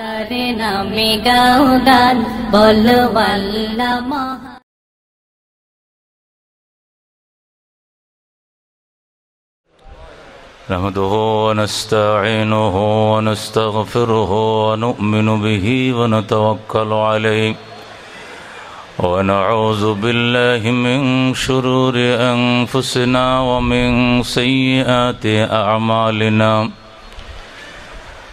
তার নামে গাউদান বলো আল্লাহ মহা نحمده ونستعينه ونستغفره ونؤمن به ونتوكل عليه ونعوذ بالله من شرور أنفسنا ومن سيئات أعمالنا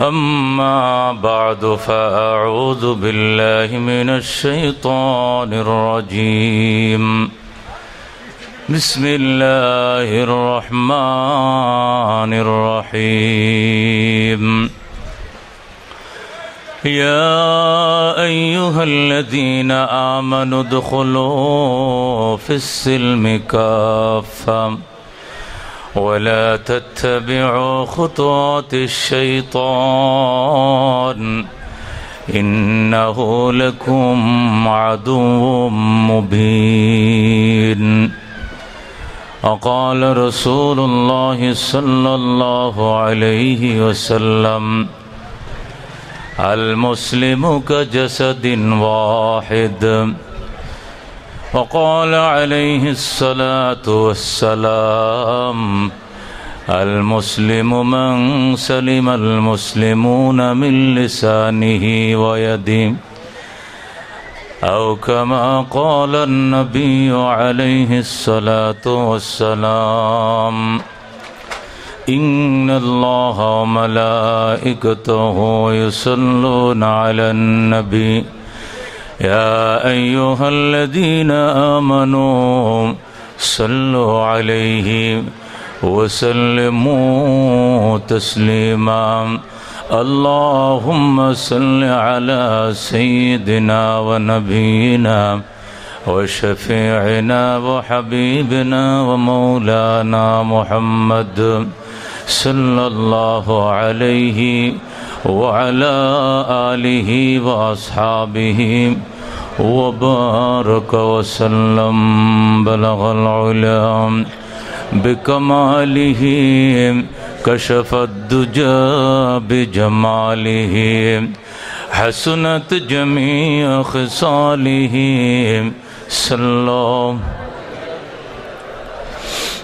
أما بعد فأعوذ بالله من الشيطان الرجيم. بسم الله الرحمن الرحيم. يا أيها الذين آمنوا ادخلوا في السلم كافة. ولا تتبعوا خطوات الشيطان إنه لكم عدو مبين. وقال رسول الله صلى الله عليه وسلم المسلم كجسد واحد وقال عليه الصلاة والسلام المسلم من سلم المسلمون من لسانه ويده أو كما قال النبي عليه الصلاة والسلام إن الله وملائكته يصلون على النبي يا أيها الذين آمنوا صلوا عليه وسلموا تسليما. اللهم صل على سيدنا ونبينا وشفيعنا وحبيبنا ومولانا محمد صلى الله عليه وعلى آله وأصحابه وبارك وسلم بلغ العلام بكماله كشف الدجى بجماله حسنت جميع خصاله صلى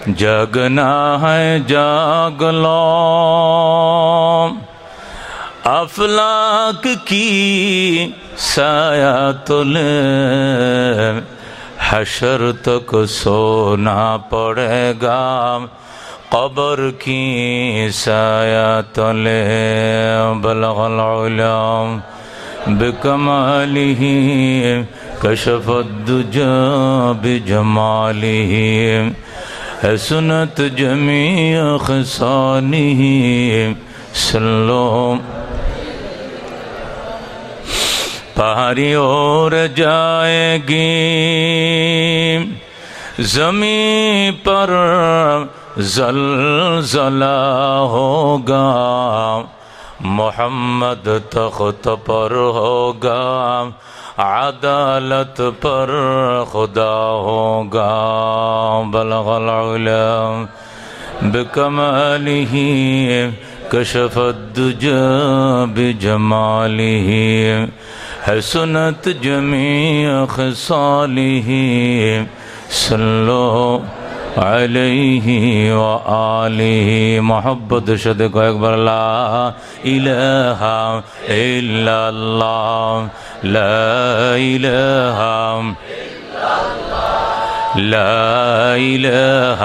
جگنا ہے جاگ لو افلاک کی سایہ تل حشر تک سونا پڑے گا قبر کی سایہ تل بلغ العلم بکمالی کشف الدجا بجمالی حسنت جمیع خسانہ سلوم پہاڑی اور جائے گی۔ زمین پر زلزلہ ہوگا، محمد تخت پر ہوگا، عدالت پر خدا ہوگا۔ بلغ العلم، بکماله، کشف الدجى بجماله۔ حسنت جميع خصاله؟ صلوا عليه وآله. محبت সাথে কয়েকবার লা ইলাহা ইল্লাল্লাহ লা ইলাহা لا إله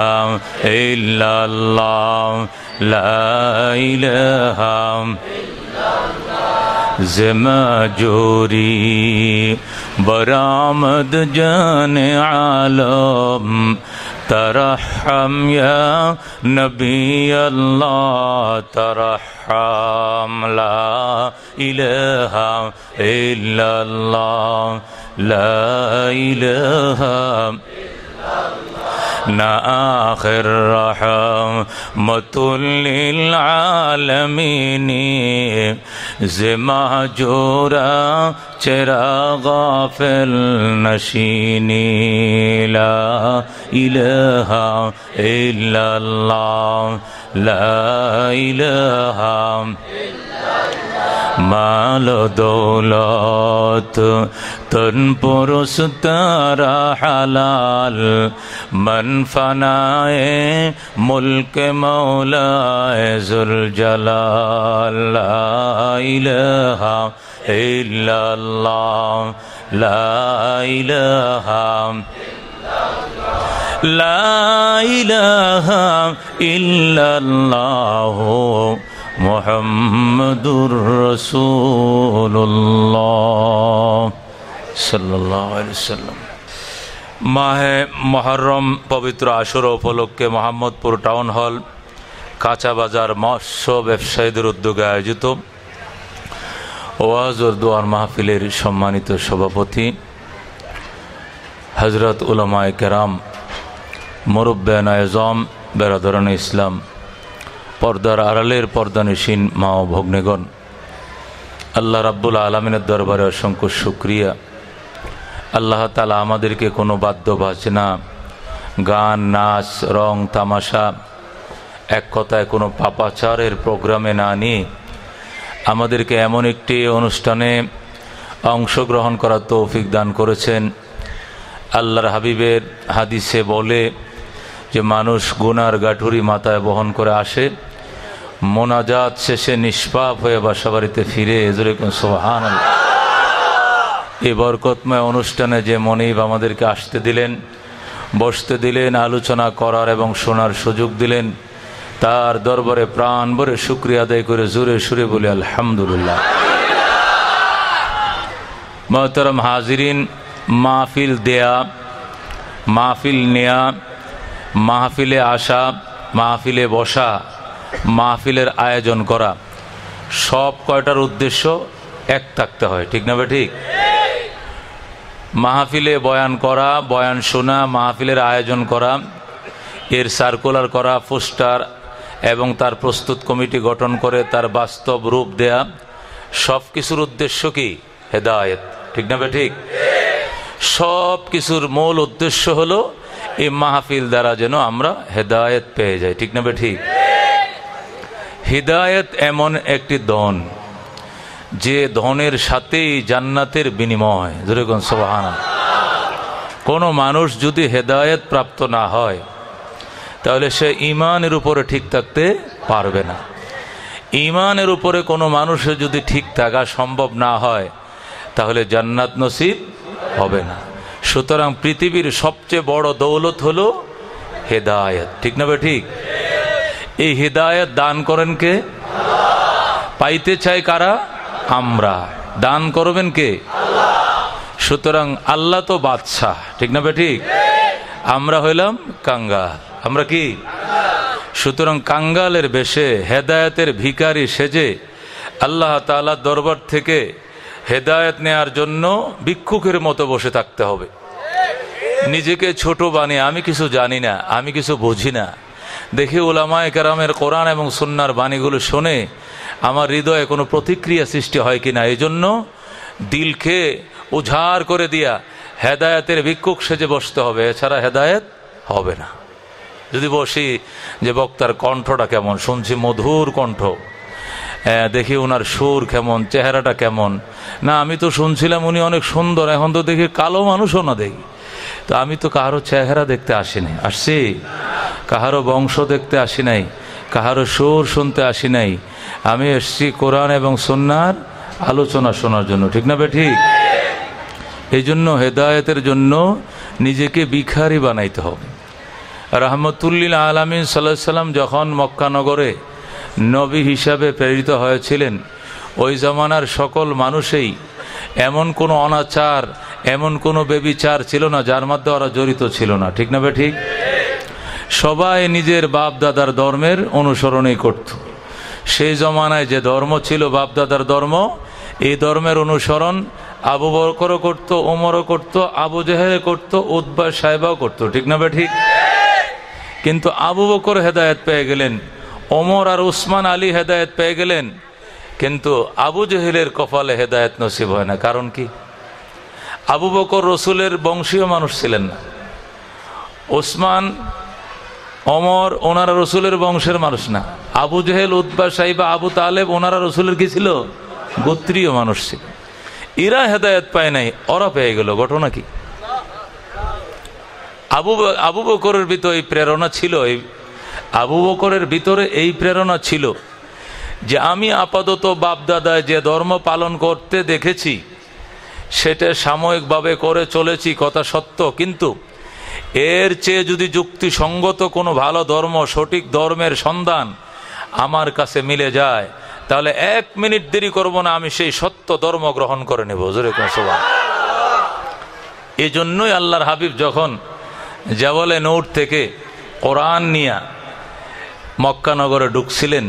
إلا الله. لا إله إلا الله. جوری برآمد جان عالم ترحم يا نبي الله ترحم لا إله إلا الله لا إله نا آخر رحمت زما جورا چرا غافل نشین لا الہ إلا اللہ লাইলাহাম মাল দৌলত তন পুরুষ তারা হালাল। মন ফনায় মুলক মৌলায় জুল জলালাইলহা ইল্লাল্লাহ। লাইলহা ইলাহা ইল্লাল্লাহ মাহে মহরম পবিত্র আসর উপলক্ষে মোহাম্মদপুর টাউন হল, কাঁচা বাজার মৎস্য ব্যবসায়ীদের উদ্যোগে আয়োজিত। ওয়াজর দোয়ার মাহফিলের সম্মানিত সভাপতি হজরত উলামায় কেরাম মুরব্বেন আজম বেরাদরান ইসলাম, পর্দার আড়ালের পর্দানিসীন মা ও ভগ্নেগণ, আল্লাহ রাব্বুল আলমিনের দরবারে অসংখ্য সুক্রিয়া আল্লাহ তালা আমাদেরকে কোনো বাদ্য বাজনা গান, নাচ, রং, তামাশা, এক কথায় কোনো পাপাচারের প্রোগ্রামে না নিয়ে আমাদেরকে এমন একটি অনুষ্ঠানে অংশগ্রহণ করার তৌফিক দান করেছেন। আল্লাহর হাবিবের হাদিসে বলে যে মানুষ গুনার গাঠুরি মাথায় বহন করে আসে, মোনাজাত শেষে নিষ্পাপ হয়ে বাসা বাড়িতে ফিরে সোহান এই বরকতময় অনুষ্ঠানে যে মনিব আমাদেরকে আসতে দিলেন, বসতে দিলেন, আলোচনা করার এবং শোনার সুযোগ দিলেন, তার দরবারে প্রাণ ভরে শুক্রিয়া আদায় করে জোরে সুরে বলে, আলহামদুলিল্লাহ। মহতরম হাজিরিন, মাহফিল দেয়া, মাহফিল নেয়া মাহফিলে আসা, মাহফিলে বসা, মাহফিলের আয়োজন করা, সব কয়টার উদ্দেশ্য এক থাকতে হয়, ঠিক না ঠিক? মাহফিলে বয়ান করা, বয়ান শোনা, মাহফিলের আয়োজন করা, এর সার্কুলার করা, পোস্টার এবং তার প্রস্তুত কমিটি গঠন করে, তার বাস্তব রূপ দেয়া সব কিছুর উদ্দেশ্য কি? হেদায়ত, ঠিক না ঠিক? সব কিছুর মূল উদ্দেশ্য হলো এই মাহফিল দ্বারা যেন আমরা হেদায়ত পেয়ে যাই। ঠিক না ঠিক? হৃদায়ত এমন একটি ধন যে ধনের সাথেই জান্নাতের বিনিময়। যেরকম সোহানা কোনো মানুষ যদি হেদায়ত প্রাপ্ত না হয়, তাহলে সে ইমানের উপরে ঠিক থাকতে পারবে না। ইমানের উপরে কোনো মানুষের যদি ঠিক থাকা সম্ভব না হয়, তাহলে জান্নাত নসিব হবে না। সুতরাং পৃথিবীর সবচেয়ে বড় দৌলত হলো হেদায়ত। ঠিক না ভাই ঠিক? এই হৃদায়ত দান করেন কে? পাইতে চাই কারা? আমরা। দান করবেন কে? সুতরাং আল্লাহ তো বাদশাহ। ঠিক না ভাই ঠিক? আমরা হইলাম কাঙ্গাল। আমরা কি? সুতরাং কাঙ্গালের বেশে হেদায়তের ভিকারি সেজে আল্লাহ তালা দরবার থেকে হেদায়ত নেয়ার জন্য ভিক্ষুকের মতো বসে থাকতে হবে। নিজেকে ছোট বানিয়ে, আমি কিছু জানি না, আমি কিছু বুঝি না। দেখি ওলামায় কেরামের কোরআন এবং সন্ন্যার বাণীগুলো শোনে আমার হৃদয়ে কোনো প্রতিক্রিয়া সৃষ্টি হয় কিনা। এই জন্য দিলকে উঝাড় করে দিয়া হেদায়তের ভিক্ষুক সেজে বসতে হবে। এছাড়া হেদায়ত হবে না। যদি বসি যে বক্তার কণ্ঠটা কেমন, শুনছি মধুর কণ্ঠ। দেখি ওনার সুর কেমন, চেহারাটা কেমন। না, আমি তো শুনছিলাম উনি অনেক সুন্দর, এখন তো দেখি কালো মানুষও না দেখি। তো আমি তো কারও চেহারা দেখতে আসিনি আসছি? কাহারও বংশ দেখতে আসি নাই কাহারও সুর শুনতে আসি নাই। আমি এসছি কোরআন এবং সন্ন্যার আলোচনা শোনার জন্য, ঠিক না বে ঠিক? এই জন্য হেদায়তের জন্য নিজেকে বিখারি বানাইতে হবে। রহমতুল্লিল আলমিন সাল্লাহ সাল্লাম যখন মক্কানগরে নবী হিসাবে প্রেরিত হয়েছিলেন। ওই জমানার সকল মানুষেই এমন কোনো অনাচার, এমন কোনো বেবিচার ছিল না, যার মধ্যে ওরা জড়িত ছিল না। ঠিক না ঠিক সবাই নিজের বাপ দাদার ধর্মের অনুসরণই করত। সেই জমানায় যে ধর্ম ছিল বাপ দাদার ধর্ম, এই ধর্মের অনুসরণ আবু বকরও করতো ওমরও করতো, আবু জাহেল করত উদ্বা সাহেবাও করত। ঠিক না ঠিক কিন্তু আবু বকর হেদায়ত পেয়ে গেলেন। ওমর আর উসমান আলী হেদায়ত পেয়ে গেলেন, কিন্তু আবু জহিলের কপালে হেদায়ত নসিব হয় না। কারণ কি? আবু বকর রসুলের বংশীয় মানুষ ছিলেন না। ওসমান অমর ওনারা রসুলের বংশের মানুষ না। আবু জহেল উদ্বা সাহিবা আবু তালেব ওনারা রসুলের কি ছিল? গোত্রীয় মানুষ ছিল। ইরা হেদায়ত পায় নাই, ওরা পেয়ে গেল। ঘটনা কি? আবু আবু বকরের ভিতরে এই প্রেরণা ছিল এই আবু বকরের ভিতরে এই প্রেরণা ছিল যে আমি আপাতত বাপদাদায় যে ধর্ম পালন করতে দেখেছি, সেটা সাময়িকভাবে করে চলেছি, কথা সত্য। কিন্তু এর চেয়ে যদি যুক্তিসঙ্গত কোনো ভালো ধর্ম, সঠিক ধর্মের সন্ধান আমার কাছে মিলে যায়, তাহলে এক মিনিট দেরি করব না, আমি সেই সত্য ধর্ম গ্রহণ করে নেব। সোবান এই জন্যই আল্লাহর হাবিব যখন জাবলে নৌট থেকে কোরআন নিয়া মক্কানগরে ঢুকছিলেন।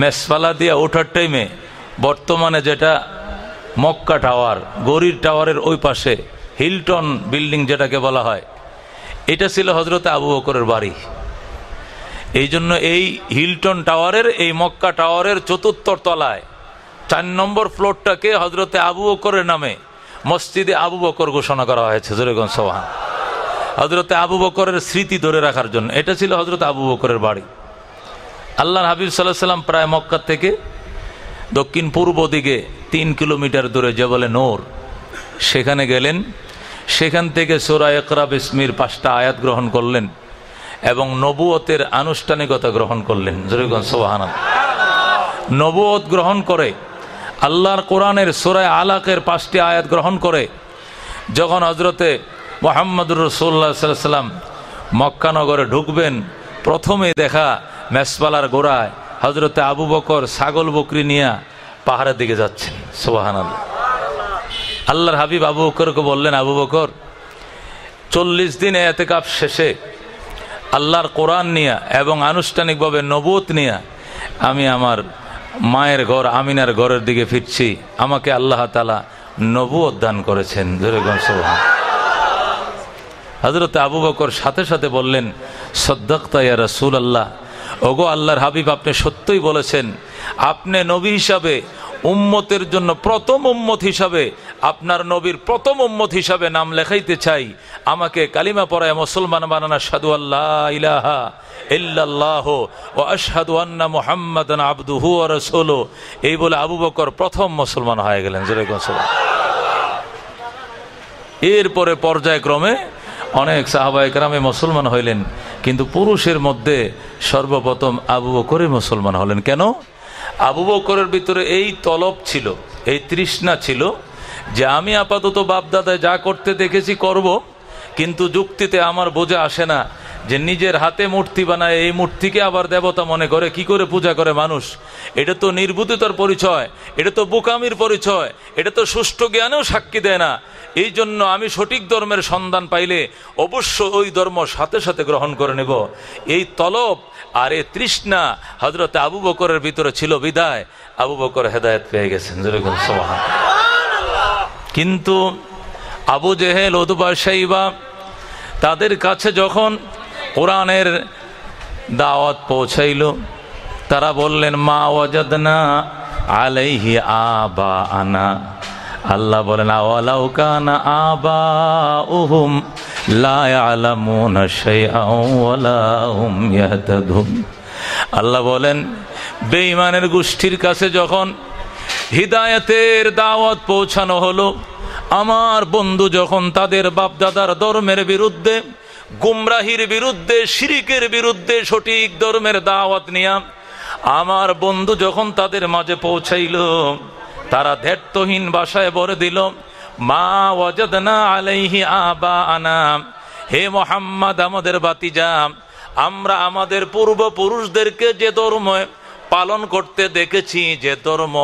মেসপালা দিয়া ওঠার টাইমে বর্তমানে যেটা মক্কা টাওয়ার, গরির টাওয়ারের ওই পাশে হিলটন বিল্ডিং যেটাকে বলা হয়, এটা ছিল হজরতে আবু বকরের বাড়ি। এই জন্য এই হিলটন টাওয়ারের, এই মক্কা টাওয়ারের চতুর্থ তলায়, চার নম্বর ফ্লোরটাকে হজরতে আবু বকরের নামে মসজিদে আবু বকর ঘোষণা করা হয়েছে। জোরেগঞ্জ সোহান হজরতে আবু বকরের স্মৃতি ধরে রাখার জন্য। এটা ছিল হজরত আবু বকরের বাড়ি। আল্লাহ হাবিব সাল্লাহ সাল্লাম প্রায় মক্কা থেকে দক্ষিণ পূর্ব দিকে তিন কিলোমিটার দূরে যে বলে নোর, সেখানে গেলেন। সেখান থেকে সোরা একরা বিসমির পাঁচটা আয়াত গ্রহণ করলেন এবং নবুয়তের আনুষ্ঠানিকতা গ্রহণ করলেন। জরিগঞ্জ নবুয়ত গ্রহণ করে, আল্লাহর কোরআনের সোরায় আলাকের পাঁচটি আয়াত গ্রহণ করে, যখন হজরতে মোহাম্মদুর রসুল্লাহ সাল্লাম মক্কানগরে ঢুকবেন প্রথমে দেখা মেসপালার গোড়ায় হজরতে আবু বকর ছাগল বকরি নিয়ে পাহাড়ের দিকে যাচ্ছেন সোবাহান আল্লাহর হাবিব আবু বকরকে বললেন, আবু বকর, চল্লিশ দিন এতে কাপ শেষে আল্লাহর কোরআন নিয়ে এবং আনুষ্ঠানিকভাবে নবুত নিয়ে আমি আমার মায়ের ঘর, আমিনার ঘরের দিকে ফিরছি। আমাকে আল্লাহ তালা নবু দান করেছেন। সোহান হজরত আবু বকর সাথে সাথে বললেন, সদ্দক্তা রসুল আল্লাহ ওগো আল্লাহর হাবিব, আপনি সত্যই বলেছেন, আপনি নবী হিসাবে, উম্মতের জন্য প্রথম উম্মত হিসাবে, আপনার নবীর প্রথম উম্মত হিসাবে নাম লেখাইতে চাই। আমাকে কালিমা পড়ায় মুসলমান বানানা সাদু আল্লাহ ইলাহা ও আশহাদু আন্না মুহাম্মাদান আবদুহু রাসূলু। এই বলে আবু বকর প্রথম মুসলমান হয়ে গেলেন। জোরে এরপরে পর্যায়ক্রমে অনেক সাহাবা একরামে মুসলমান হইলেন, কিন্তু পুরুষের মধ্যে সর্বপ্রথম আবু বকরে মুসলমান হলেন। কেন? আবু বকরের ভিতরে এই তলব ছিল, এই তৃষ্ণা ছিল যে আমি আপাতত বাপদাদায় যা করতে দেখেছি করব কিন্তু যুক্তিতে আমার বোঝা আসে না যে নিজের হাতে মূর্তি বানায় এই মূর্তিকে আবার দেবতা মনে করে, কি করে পূজা করে মানুষ? এটা তো নির্বুতিতার পরিচয়, এটা তো বোকামির পরিচয়, এটা তো সুষ্ঠু জ্ঞানেও সাক্ষী দেয় না। এই জন্য আমি সঠিক ধর্মের সন্ধান পাইলে অবশ্য ওই ধর্ম সাথে সাথে গ্রহণ করে নেব। এই তলব আর এ তৃষ্ণা হজরত আবু বকরের ভিতরে ছিল বিদায়। আবু বকর হেদায়ত পেয়ে গেছেন। কিন্তু আবু জেহেল ওদুবা সাইবা তাদের কাছে যখন কোরআনের দাওয়াত পৌঁছাইল, তারা বললেন, মা ওয়াজাদনা আলাইহি আবা আনা আল্লাহ বলেন, আওয়ালাউ কানা আবা উহুম আল্লাহ বলেন, বেঈমানের গোষ্ঠীর কাছে যখন হিদায়াতের দাওয়াত পৌঁছানো হলো আমার বন্ধু যখন তাদের বাপদাদার ধর্মের বিরুদ্ধে, গুমরাহির বিরুদ্ধে, শিরিকের বিরুদ্ধে সঠিক ধর্মের দাওয়াত নিয়া, আমার বন্ধু যখন তাদের মাঝে পৌঁছাইল, তারা ধের্তহীন বাসায় বলে দিল, মা ওয়াজাদনা আলাইহি আবা আনা হে মোহাম্মদ আমাদের বাতিজা, আমরা আমাদের পূর্বপুরুষদেরকে যে ধর্ম পালন করতে দেখেছি, যে ধর্ম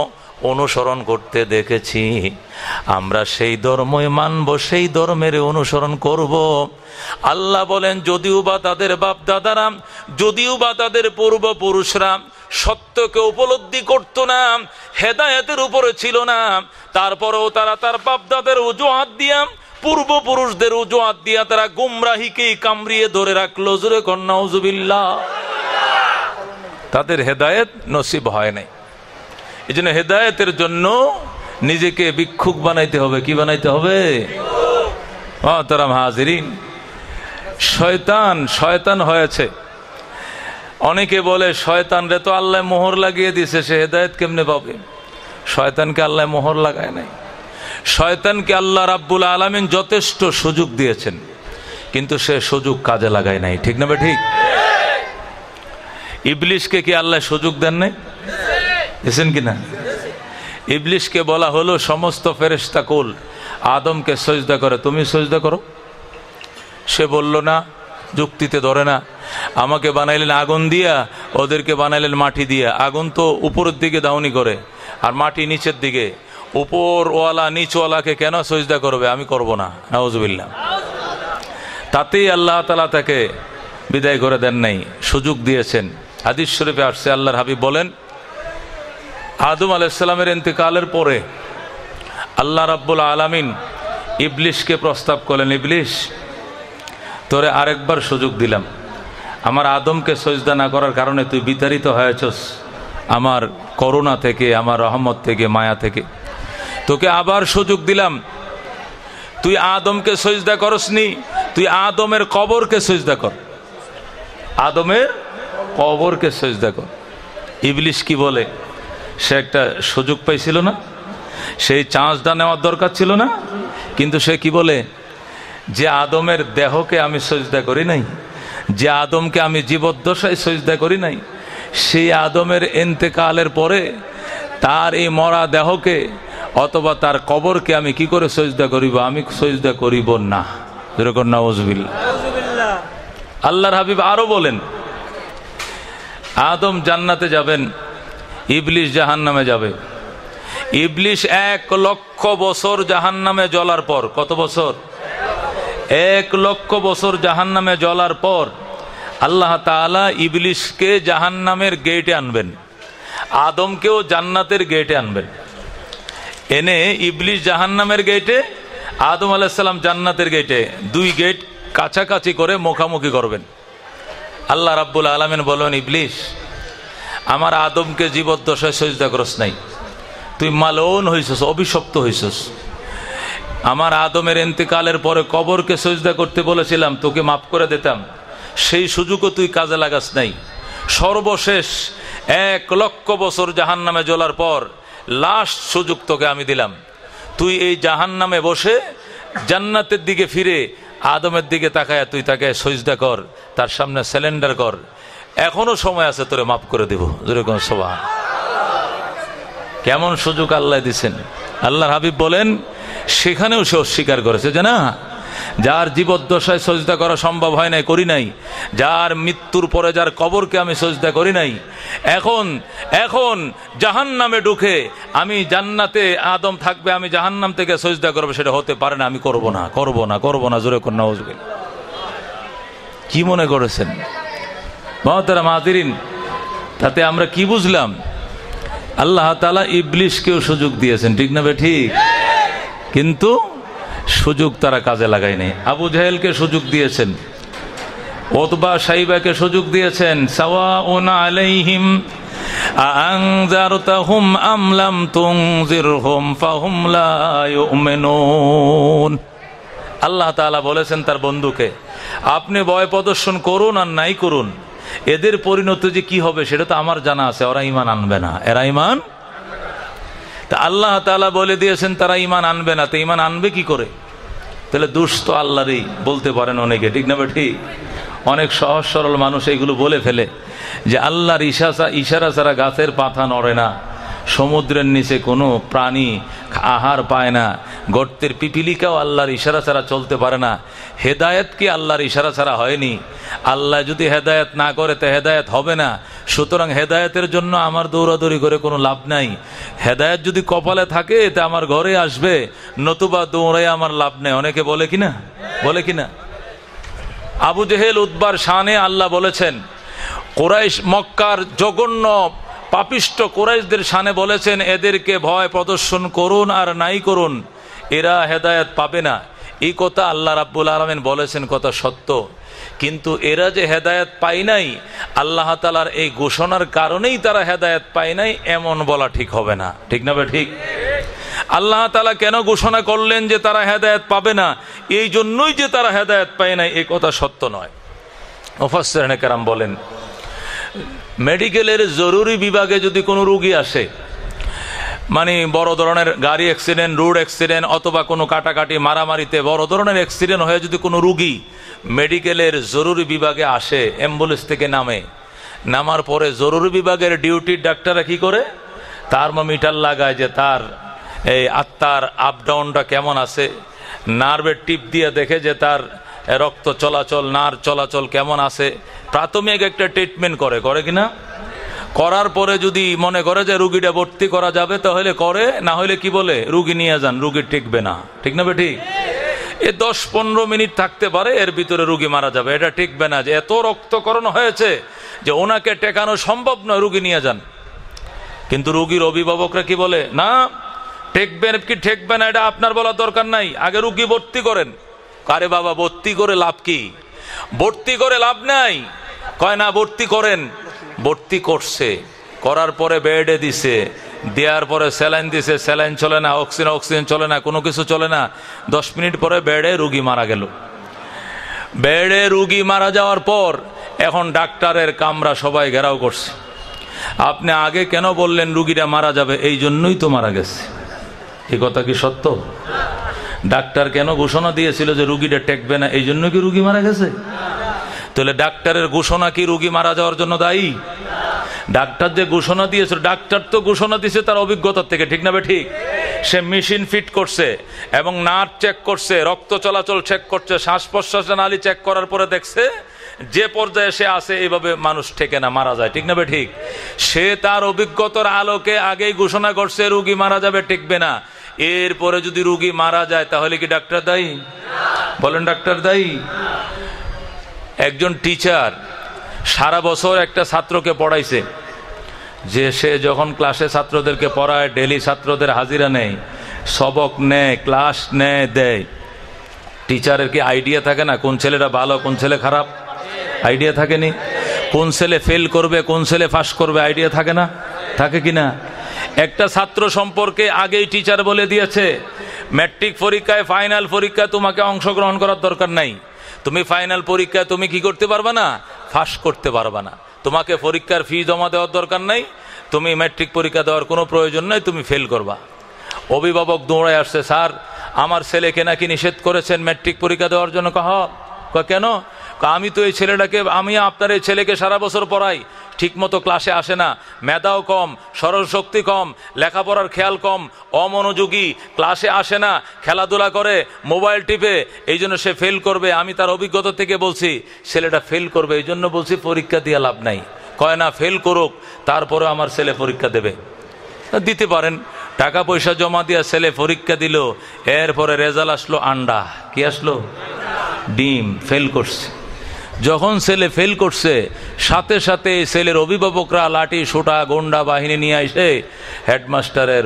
অনুসরণ করতে দেখেছি। আমরা সেই ধর্মই মানব, সেই ধর্মের অনুসরণ করব। আল্লাহ বলেন, যদিও বা তাদের বাপ দাদারা যদিও বা তাদের পূর্বপুরুষরা সত্যকে উপলব্ধি করত না, হেদায়তের উপরে ছিল না, তারপরেও তারা তার বাপদাদের অজুহাত দিয়া, পূর্বপুরুষদের অজুহাত দিয়া তারা গুমরাহিকে কামড়িয়ে ধরে রাখল। জোরে কন্যা তাদের হেদায়েত নসিব হয় নাই। এই জন্য হেদায়েতের জন্য নিজেকে ভিক্ষুক বানাইতে হবে। কি বানাইতে হবে? হাজিরিন। শয়তান শয়তান হয়েছে। অনেকে বলে, শয়তান রে তো আল্লাহ মোহর লাগিয়ে দিছে সে হেদায়ত কেমনে পাবে? শয়তানকে আল্লাহ মোহর লাগায় নাই। শয়তানকে আল্লাহ রাব্বুল আলমিন যথেষ্ট সুযোগ দিয়েছেন, কিন্তু সে সুযোগ কাজে লাগায় নাই। ঠিক না ঠিক? ইবলিশকে কি আল্লাহ সুযোগ দেন নাই? দিয়েছেন কিনা? ইবলিশকে বলা হলো, সমস্ত ফেরেস্তা কুল, আদমকে সজদা করে। তুমি সজদা করো? সে বলল, না, যুক্তিতে ধরে না। আমাকে বানাইলেন আগুন দিয়া, ওদেরকে বানাইলেন মাটি দিয়া। আগুন তো উপরের দিকে দাউনি করে, আর মাটি নিচের দিকে। উপর ওয়ালা নিচওয়ালাকে কেন সজদা করবে? আমি করব না। নওয়াজবিল্লা তাতেই আল্লাহ তালা তাকে বিদায় করে দেন নাই, সুযোগ দিয়েছেন। হাদিস শরীফে আসছে, আল্লাহর হাবিব বলেন আদম আলাইসাল্লামের ইন্তেকালের পরে আল্লাহ রাব্বুল আলমিন ইবলিশকে প্রস্তাব করলেন, ইবলিশ, তোরে আরেকবার সুযোগ দিলাম। আমার আদমকে সজদা না করার কারণে তুই বিতাড়িত হয়েছস। আমার করোনা থেকে, আমার রহমত থেকে, মায়া থেকে। তোকে আবার সুযোগ দিলাম। তুই আদমকে সজদা করসনি, তুই আদমের কবরকে সজদা কর। আদমের কবরকে সজদা কর। ইবলিশ কি বলে? সে একটা সুযোগ পাইছিল না। সেই চান্সটা নেওয়ার দরকার ছিল না। কিন্তু সে কি বলে যে আদমের দেহকে আমি সজদা করি নাই যে আদমকে আমি জীবদ্দশায় সজদা করি নাই সেই আদমের এন্তেকালের পরে তার এই মরা দেহকে অথবা তার কবরকে আমি কি করে সজদা করিব আমি সজদা করিব না। যেরকম আল্লাহর হাবিব আরও বলেন আদম জান্নাতে যাবেন ইবলিশ জাহান নামে যাবে। ইবলিশ এক লক্ষ বছর জাহান নামে জ্বলার পর, কত বছর? এক লক্ষ বছর জাহান নামে জ্বলার পর আল্লাহ তালা ইবলিশকে জাহান নামের গেটে আনবেন। আদমকেও জান্নাতের গেটে আনবেন। এনে ইবলিশ জাহান নামের গেটে আদম আলাহিসাল্লাম জান্নাতের গেটে দুই গেট কাছাকাছি করে মুখামুখি করবেন। আল্লাহ রাব্বুল আলমেন বলেন, ইবলিশ আমার আদমকে জীবদ্দশায় সজদা করস নাই। তুই মালন হইছস, অভিশপ্ত হইছস। আমার আদমের এন্তেকালের পরে কবরকে সজদা করতে বলেছিলাম, তোকে মাফ করে দিতাম। সেই সুযোগও তুই কাজে লাগাস নাই। সর্বশেষ এক লক্ষ বছর জাহান নামে জ্বলার পর লাস্ট সুযোগ তোকে আমি দিলাম। তুই এই জাহান নামে বসে জান্নাতের দিকে ফিরে আদমের দিকে তাকায় তুই তাকে সজদা কর, তার সামনে সিলিন্ডার কর এখনও সময় আছে তোরে মাফ করে দিব। যেরকম সভা কেমন সুযোগ আল্লাহ দিছেন। আল্লাহর হাবিব বলেন, সেখানেও সে অস্বীকার করেছে যে না, যার জীবদ্দশায় সজদা করা সম্ভব হয় নাই, করি নাই। যার মৃত্যুর পরে যার কবরকে আমি সজদা করি নাই। এখন এখন জাহান নামে ঢুকে আমি জান্নাতে আদম থাকবে, আমি জাহান্নাম থেকে সজদা করব, সেটা হতে পারে না, আমি করব না করব না করব না, জোরে কন্যা কি মনে করেছেন? মহতারা মাহাতিরিন তাতে আমরা কি বুঝলাম? আল্লাহ তালা ইবলিশকেও সুযোগ দিয়েছেন, ঠিক না ঠিক? কিন্তু সুযোগ তারা কাজে লাগায়নি। আবু জাহেলকে সুযোগ দিয়েছেন, ওতবা সাইবাকে সুযোগ দিয়েছেন সাওয়া ওনা আলাইহিম আল্লাহ তাআলা বলেছেন তার বন্ধুকে, আপনি ভয় প্রদর্শন করুন আর নাই করুন। এদের পরিণতি যে কি হবে সেটা তো আমার জানা আছে, ওরা ইমান আনবে না। এরা ইমান তা আল্লাহ তালা বলে দিয়েছেন, তারা ইমান আনবে না। তো ইমান আনবে কি করে? তাহলে দুষ্ট তো আল্লাহরই, বলতে পারেন অনেকে, ঠিক না ঠিক অনেক সহজ সরল মানুষ এগুলো বলে ফেলে যে আল্লাহর ইশা ইশারা ছাড়া গাছের পাতা নড়ে না। সমুদ্রের নিচে কোনো প্রাণী আহার পায় না। গর্তের পিপিলিকাও আল্লাহর ইশারা ছাড়া চলতে পারে না। হেদায়ত কি আল্লাহর ইশারা ছাড়া হয়নি? আল্লাহ যদি হেদায়ত না করে, তো হেদায়ত হবে না। সুতরাং হেদায়তের জন্য আমার দৌড়াদৌড়ি করে কোনো লাভ নাই। হেদায়ত যদি কপালে থাকে, তা আমার ঘরে আসবে। নতুবা দৌড়াই আমার লাভ নেই। অনেকে বলে কিনা বলে কিনা আবু জেহেল উদ্বার শানে আল্লাহ বলেছেন, কোরাইশ মক্কার জঘন্য পাপিষ্ট কোরাইশদের সানে বলেছেন, এদেরকে ভয় প্রদর্শন করুন আর নাই করুন। এরা হেদায়ত পাবে না। এই কথা আল্লাহ রাব্বুল আলমেন বলেছেন, কথা সত্য। কিন্তু এরা যে হেদায়ত পায় নাই, আল্লাহ তালার এই ঘোষণার কারণেই তারা হেদায়ত পায় নাই, এমন বলা ঠিক হবে না। ঠিক না ঠিক? আল্লাহ তালা কেন ঘোষণা করলেন যে তারা হেদায়ত পাবে না? এই জন্যই যে তারা হেদায়ত পায় নাই, এ কথা সত্য নয়। ওফাসাম বলেন মেডিকেলের জরুরি বিভাগে যদি কোনো রুগী আসে মানে বড় ধরনের গাড়ি অ্যাক্সিডেন্ট রোড অ্যাক্সিডেন্ট অথবা কোনো কাটাকাটি, মারামারিতে বড় ধরনের অ্যাক্সিডেন্ট হয়ে যদি কোনো রুগী মেডিকেলের জরুরি বিভাগে আসে অ্যাম্বুলেন্স থেকে নামে, নামার পরে জরুরি বিভাগের ডিউটির ডাক্তাররা কি করে? থার্মোমিটার লাগায় যে তার এই আত্মার আপ ডাউনটা কেমন আছে নার্ভের টিপ দিয়ে দেখে যে তার রক্ত চলাচল, নার চলাচল কেমন আছে? প্রাথমিক একটা ট্রিটমেন্ট করে করে কিনা? করার পরে যদি মনে করে যে রুগীটা ভর্তি করা যাবে, তাহলে করে, না হলে কি বলে? রুগী নিয়ে যান, রুগী টিকবে না। ঠিক না ঠিক এ দশ পনেরো মিনিট থাকতে পারে, এর ভিতরে রুগী মারা যাবে। এটা টিকবে না যে এত রক্তকরণ হয়েছে যে ওনাকে টেকানো সম্ভব নয়, রুগী নিয়ে যান। কিন্তু রুগীর অভিভাবকরা কি বলে? না ঠেকবেন কি ঠেকবে না, এটা আপনার বলার দরকার নাই। আগে রুগী ভর্তি করেন। কারে বাবা, ভর্তি করে লাভ কি? ভর্তি করে লাভ নাই। কয়, না, ভর্তি করেন। ভর্তি করছে। করার পরে বেডে দিছে। দেওয়ার পরে স্যালাইন দিছে। স্যালাইন চলে না, অক্সিজেন অক্সিজেন চলে না, কোনো কিছু চলে না। দশ মিনিট পরে বেডে রুগী মারা গেল। বেডে রুগী মারা যাওয়ার পর এখন ডাক্তারের কামরা সবাই ঘেরাও করছে। আপনি আগে কেন বললেন রুগীটা মারা যাবে? এই জন্যই তো মারা গেছে। এই কথা কি সত্য? ডাক্তার কেন ঘোষণা দিয়েছিল যে রুগীটা টেকবে না? এই জন্য কি রুগী মারা গেছে? তাহলে ডাক্তারের ঘোষণা কি রুগী মারা যাওয়ার জন্য দায়ী? ডাক্তার যে ঘোষণা দিয়েছিল, ডাক্তার তো ঘোষণা দিয়েছে তার অভিজ্ঞতার থেকে, ঠিক না ঠিক? সে মেশিন ফিট করছে এবং নার্ভ চেক করছে, রক্ত চলাচল চেক করছে শ্বাস প্রশ্বাসের নালী চেক করার পরে দেখছে যে পর্যায়ে সে আছে, এইভাবে মানুষ ঠেকে না, মারা যায়, ঠিক না ঠিক? সে তার অভিজ্ঞতার আলোকে আগেই ঘোষণা করছে, রুগী মারা যাবে, টিকবে না। এরপরে যদি রুগী মারা যায়, তাহলে কি ডাক্তার দায়ী? বলেন, ডাক্তার দায়ী। একজন টিচার সারা বছর একটা ছাত্রকে পড়াইছে, যে সে যখন ক্লাসে ছাত্রদেরকে পড়ায় ডেলি ছাত্রদের হাজিরা নেয়, সবক নেয়, ক্লাস নেয়, দেয়। টিচারের কি আইডিয়া থাকে না, কোন ছেলেটা ভালো, কোন ছেলে খারাপ? আইডিয়া থাকেনি? কোন ছেলে ফেল করবে, কোন ছেলে ফাঁস করবে, আইডিয়া থাকে না? থাকে কি না? একটা ছাত্র সম্পর্কে আগেই টিচার বলে দিয়েছে ম্যাট্রিক পরীক্ষায় ফাইনাল পরীক্ষায় তোমাকে অংশগ্রহণ করার দরকার নাই। তুমি ফাইনাল পরীক্ষায় তুমি কি করতে পারবা না? ফাঁস করতে পারবা না। তোমাকে পরীক্ষার ফি জমা দেওয়ার দরকার নাই। তুমি ম্যাট্রিক পরীক্ষা দেওয়ার কোনো প্রয়োজন নাই, তুমি ফেল করবা। অভিভাবক দৌড়ায় আসছে, স্যার, আমার ছেলেকে নাকি নিষেধ করেছেন ম্যাট্রিক পরীক্ষা দেওয়ার জন্য? কহ, কেন? আমি তো এই ছেলেটাকে, আমি আপনার এই ছেলেকে সারা বছর পড়াই। ঠিক মতো ক্লাসে আসে না। মেধাও কম সরল শক্তি কম, লেখাপড়ার খেয়াল কম, অমনোযোগী, ক্লাসে আসে না, খেলাধুলা করে, মোবাইল টিপে, এই জন্য সে ফেল করবে। আমি তার অভিজ্ঞতা থেকে বলছি, ছেলেটা ফেল করবে, এই জন্য বলছি পরীক্ষা দিয়ে লাভ নাই। কয় না ফেল করুক, তারপরে আমার ছেলে পরীক্ষা দেবে। দিতে পারেন। টাকা পয়সা জমা দিয়ে ছেলে পরীক্ষা দিল, এরপরে রেজাল্ট আসলো আন্ডা। কি আসলো? ডিম ফেল করছে। যখন ছেলে ফেল করছে সাথে সাথে ছেলের অভিভাবকরা লাঠি সোটা গন্ডা বাহিনী নিয়ে এসে হেডমাস্টারের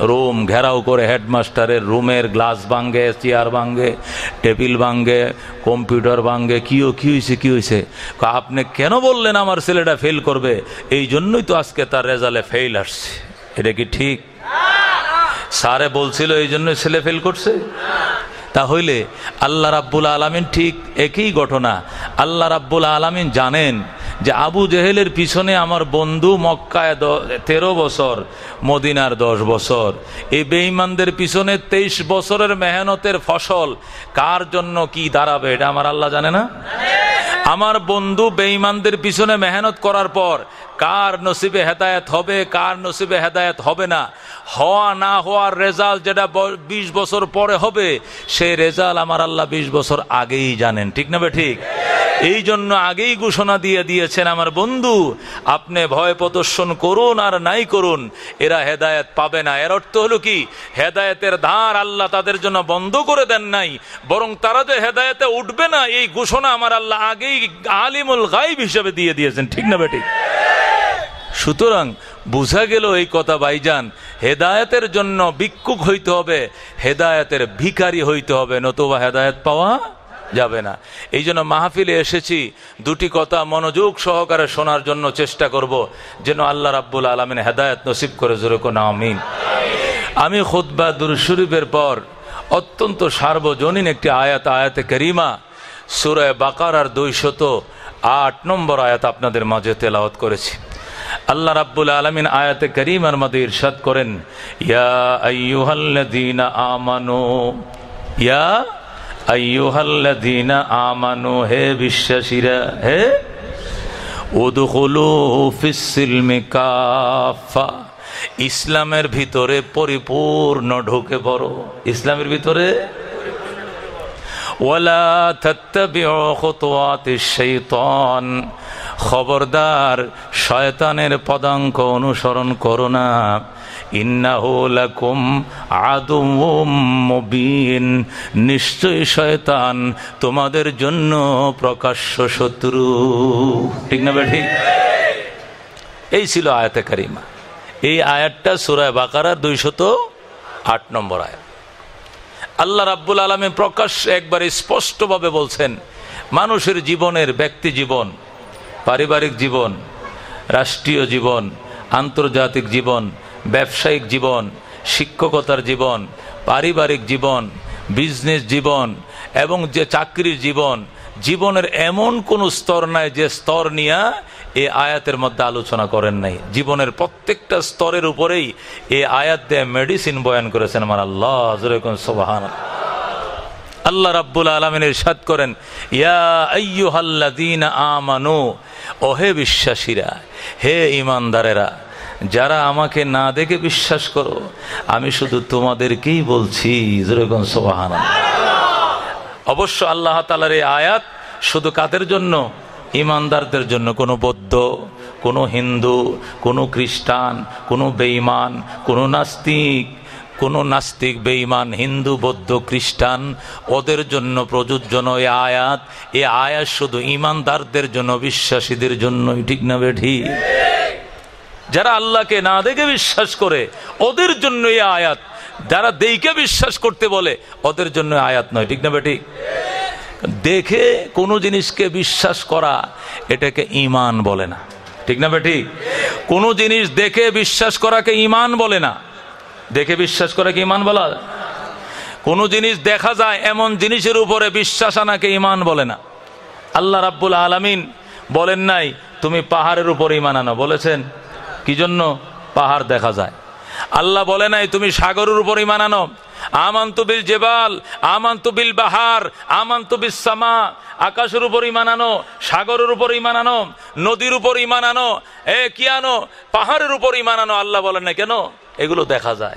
রুম ঘেরাও করে হেডমাস্টারের রুমের গ্লাস ভাঙ্গে চেয়ার ভাঙ্গে টেবিল ভাঙ্গে কম্পিউটার ভাঙ্গে কিও কি হয়েছে কি হয়েছে আপনি কেন বললেন আমার ছেলেটা ফেল করবে? এই জন্যই তো আজকে তার রেজাল্টে ফেল আসছে। এটা কি ঠিক? স্যারে বলছিল এই জন্য ছেলে ফেল করছে? তাহলে আল্লাহ রাব্বুল আলমিন ঠিক একই ঘটনা। আল্লাহ রাব্বুল আলমিন জানেন যে আবু জেহেলের পিছনে আমার বন্ধু মক্কায় তেরো বছর, মদিনার দশ বছর। এই বেঈমানদের পিছনে তেইশ বছরের মেহনতের ফসল কার জন্য কি দাঁড়াবে এটা আমার আল্লাহ জানে না? আমার বন্ধু বেঈমানদের পিছনে মেহনত করার পর কার নসিবে হেদায়ত হবে, কার নসিবে হেদায়ত হবে না। হওয়া না হওয়ার রেজাল্ট যেটা বিশ বছর পরে হবে, সেই রেজাল্ট আমার আল্লাহ বিশ বছর আগেই জানেন। ঠিক না ঠিক? এই জন্য আগেই ঘোষণা দিয়ে দিয়েছেন আমার বন্ধু, আপনি ভয় প্রদর্শন করুন আর নাই করুন, এরা হেদায়ত পাবে না। এর অর্থ হলো কি? হেদায়তের ধার আল্লাহ তাদের জন্য বন্ধ করে দেন নাই, বরং তারা যে হেদায়তে উঠবে না, এই ঘোষণা আমার আল্লাহ আগেই আলিমুল গাইব হিসেবে দিয়ে দিয়েছেন। ঠিক না বেটি সুতরাং বুঝা গেল এই কথা ভাইজান, হেদায়তের জন্য ভিক্ষুক হইতে হবে, হেদায়তের ভিখারি হইতে হবে, নতুবা হেদায়ত পাওয়া যাবে না। এই জন্য মাহফিলে এসেছি, দুটি কথা মনোযোগ সহকারে শোনার জন্য চেষ্টা করব, যেন আল্লাহ রাব্বুল আলমিন হেদায়ত নসিব করে জোরকোন আমিন। আমি খুদ্া দুরশরীফের পর অত্যন্ত সার্বজনীন একটি আয়াত, আয়াতে করিমা সুরায় বাকার আর দুইশত আট নম্বর আয়াত আপনাদের মাঝে তেলাওয়াত করেছি। আল্লাহ রাব্বুল আলমিন আয়াতে করিমার মধ্যে ইরশাদ করেন, ইয়া আমানু, ইয়া আইয়ুহাল্লাযীনা আমানু, হে বিশ্বাসীরা, হে ইসলামের ভিতরে পরিপূর্ণ ঢুকে পড়ো। ইসলামের ভিতরে খবরদার, শয়তানের পদাঙ্ক অনুসরণ করো না। নিশ্চয় শয়তান তোমাদের জন্য প্রকাশ্য শত্রু। ঠিক না বেঠি? এই ছিল আয়াতে কারিমা। এই আয়াতটা সুরায় বাকারার দুইশত আট নম্বর আয়াত। আল্লাহ রাব্বুল আলমী প্রকাশ একবার স্পষ্টভাবে বলছেন, মানুষের জীবনের ব্যক্তি জীবন, পারিবারিক জীবন, রাষ্ট্রীয় জীবন, আন্তর্জাতিক জীবন, ব্যবসায়িক জীবন, শিক্ষকতার জীবন, পারিবারিক জীবন, বিজনেস জীবন এবং যে চাকরির জীবন, জীবনের এমন কোন স্তর নাই যে স্তর নিয়ে এই আয়াতের মধ্যে আলোচনা করেন নাই। জীবনের প্রত্যেকটা স্তরের উপরেই এই আয়াত দিয়ে মেডিসিন বয়ান করেছেন। আমার আল্লাহ সোবাহান আল্লাহ রাব্বুল আলমিনের সাদ করেন, ইয়া আমানু, ওহে বিশ্বাসীরা, হে ইমানদারেরা যারা আমাকে না দেখে বিশ্বাস করো, আমি শুধু তোমাদেরকেই বলছি অবশ্য আল্লাহ তালার এই আয়াত শুধু কাদের জন্য? ইমানদারদের জন্য কোনো বৌদ্ধ, কোনো হিন্দু, কোনো খ্রিস্টান, কোনো বেইমান কোনো নাস্তিক কোনো নাস্তিক বেইমান হিন্দু, বৌদ্ধ, খ্রিস্টান, ওদের জন্য প্রযোজ্য নয় আয়াত। এ আয়াত শুধু ইমানদারদের জন্য, বিশ্বাসীদের জন্যই, ঠিক না বেঠি যারা আল্লাহকে না দেখে বিশ্বাস করে, ওদের জন্য এই আয়াত। যারা দেইকে বিশ্বাস করতে বলে, ওদের জন্য আয়াত নয়, ঠিক না বেটি দেখে কোনো জিনিসকে বিশ্বাস করা এটাকে ইমান বলে না। ঠিক না বেটি? কোনো জিনিস দেখে বিশ্বাস করাকে ইমান বলে না। দেখে বিশ্বাস করাকে ইমান বলা কোনো জিনিস দেখা যায় এমন জিনিসের উপরে বিশ্বাস আনাকে ইমান বলে না। আল্লাহ রাব্বুল আলমিন বলেন নাই, তুমি পাহাড়ের উপর ইমান আনো। বলেছেন, কি জন্য? পাহাড় দেখা যায়। আল্লাহ বলে নাই, তুমি সাগরের উপর ইমান আনো। আমান্ত বিল জেবাল, আমান্ত বিল বাহার, আমান্ত বিল সামা। আকাশের উপর ইমান আনো, সাগরের উপর ইমান আনো, নদীর উপর ইমান আনো। এ, কি আনো? পাহাড়ের উপর ইমান আনো। আল্লাহ বলে না কেন? এগুলো দেখা যায়।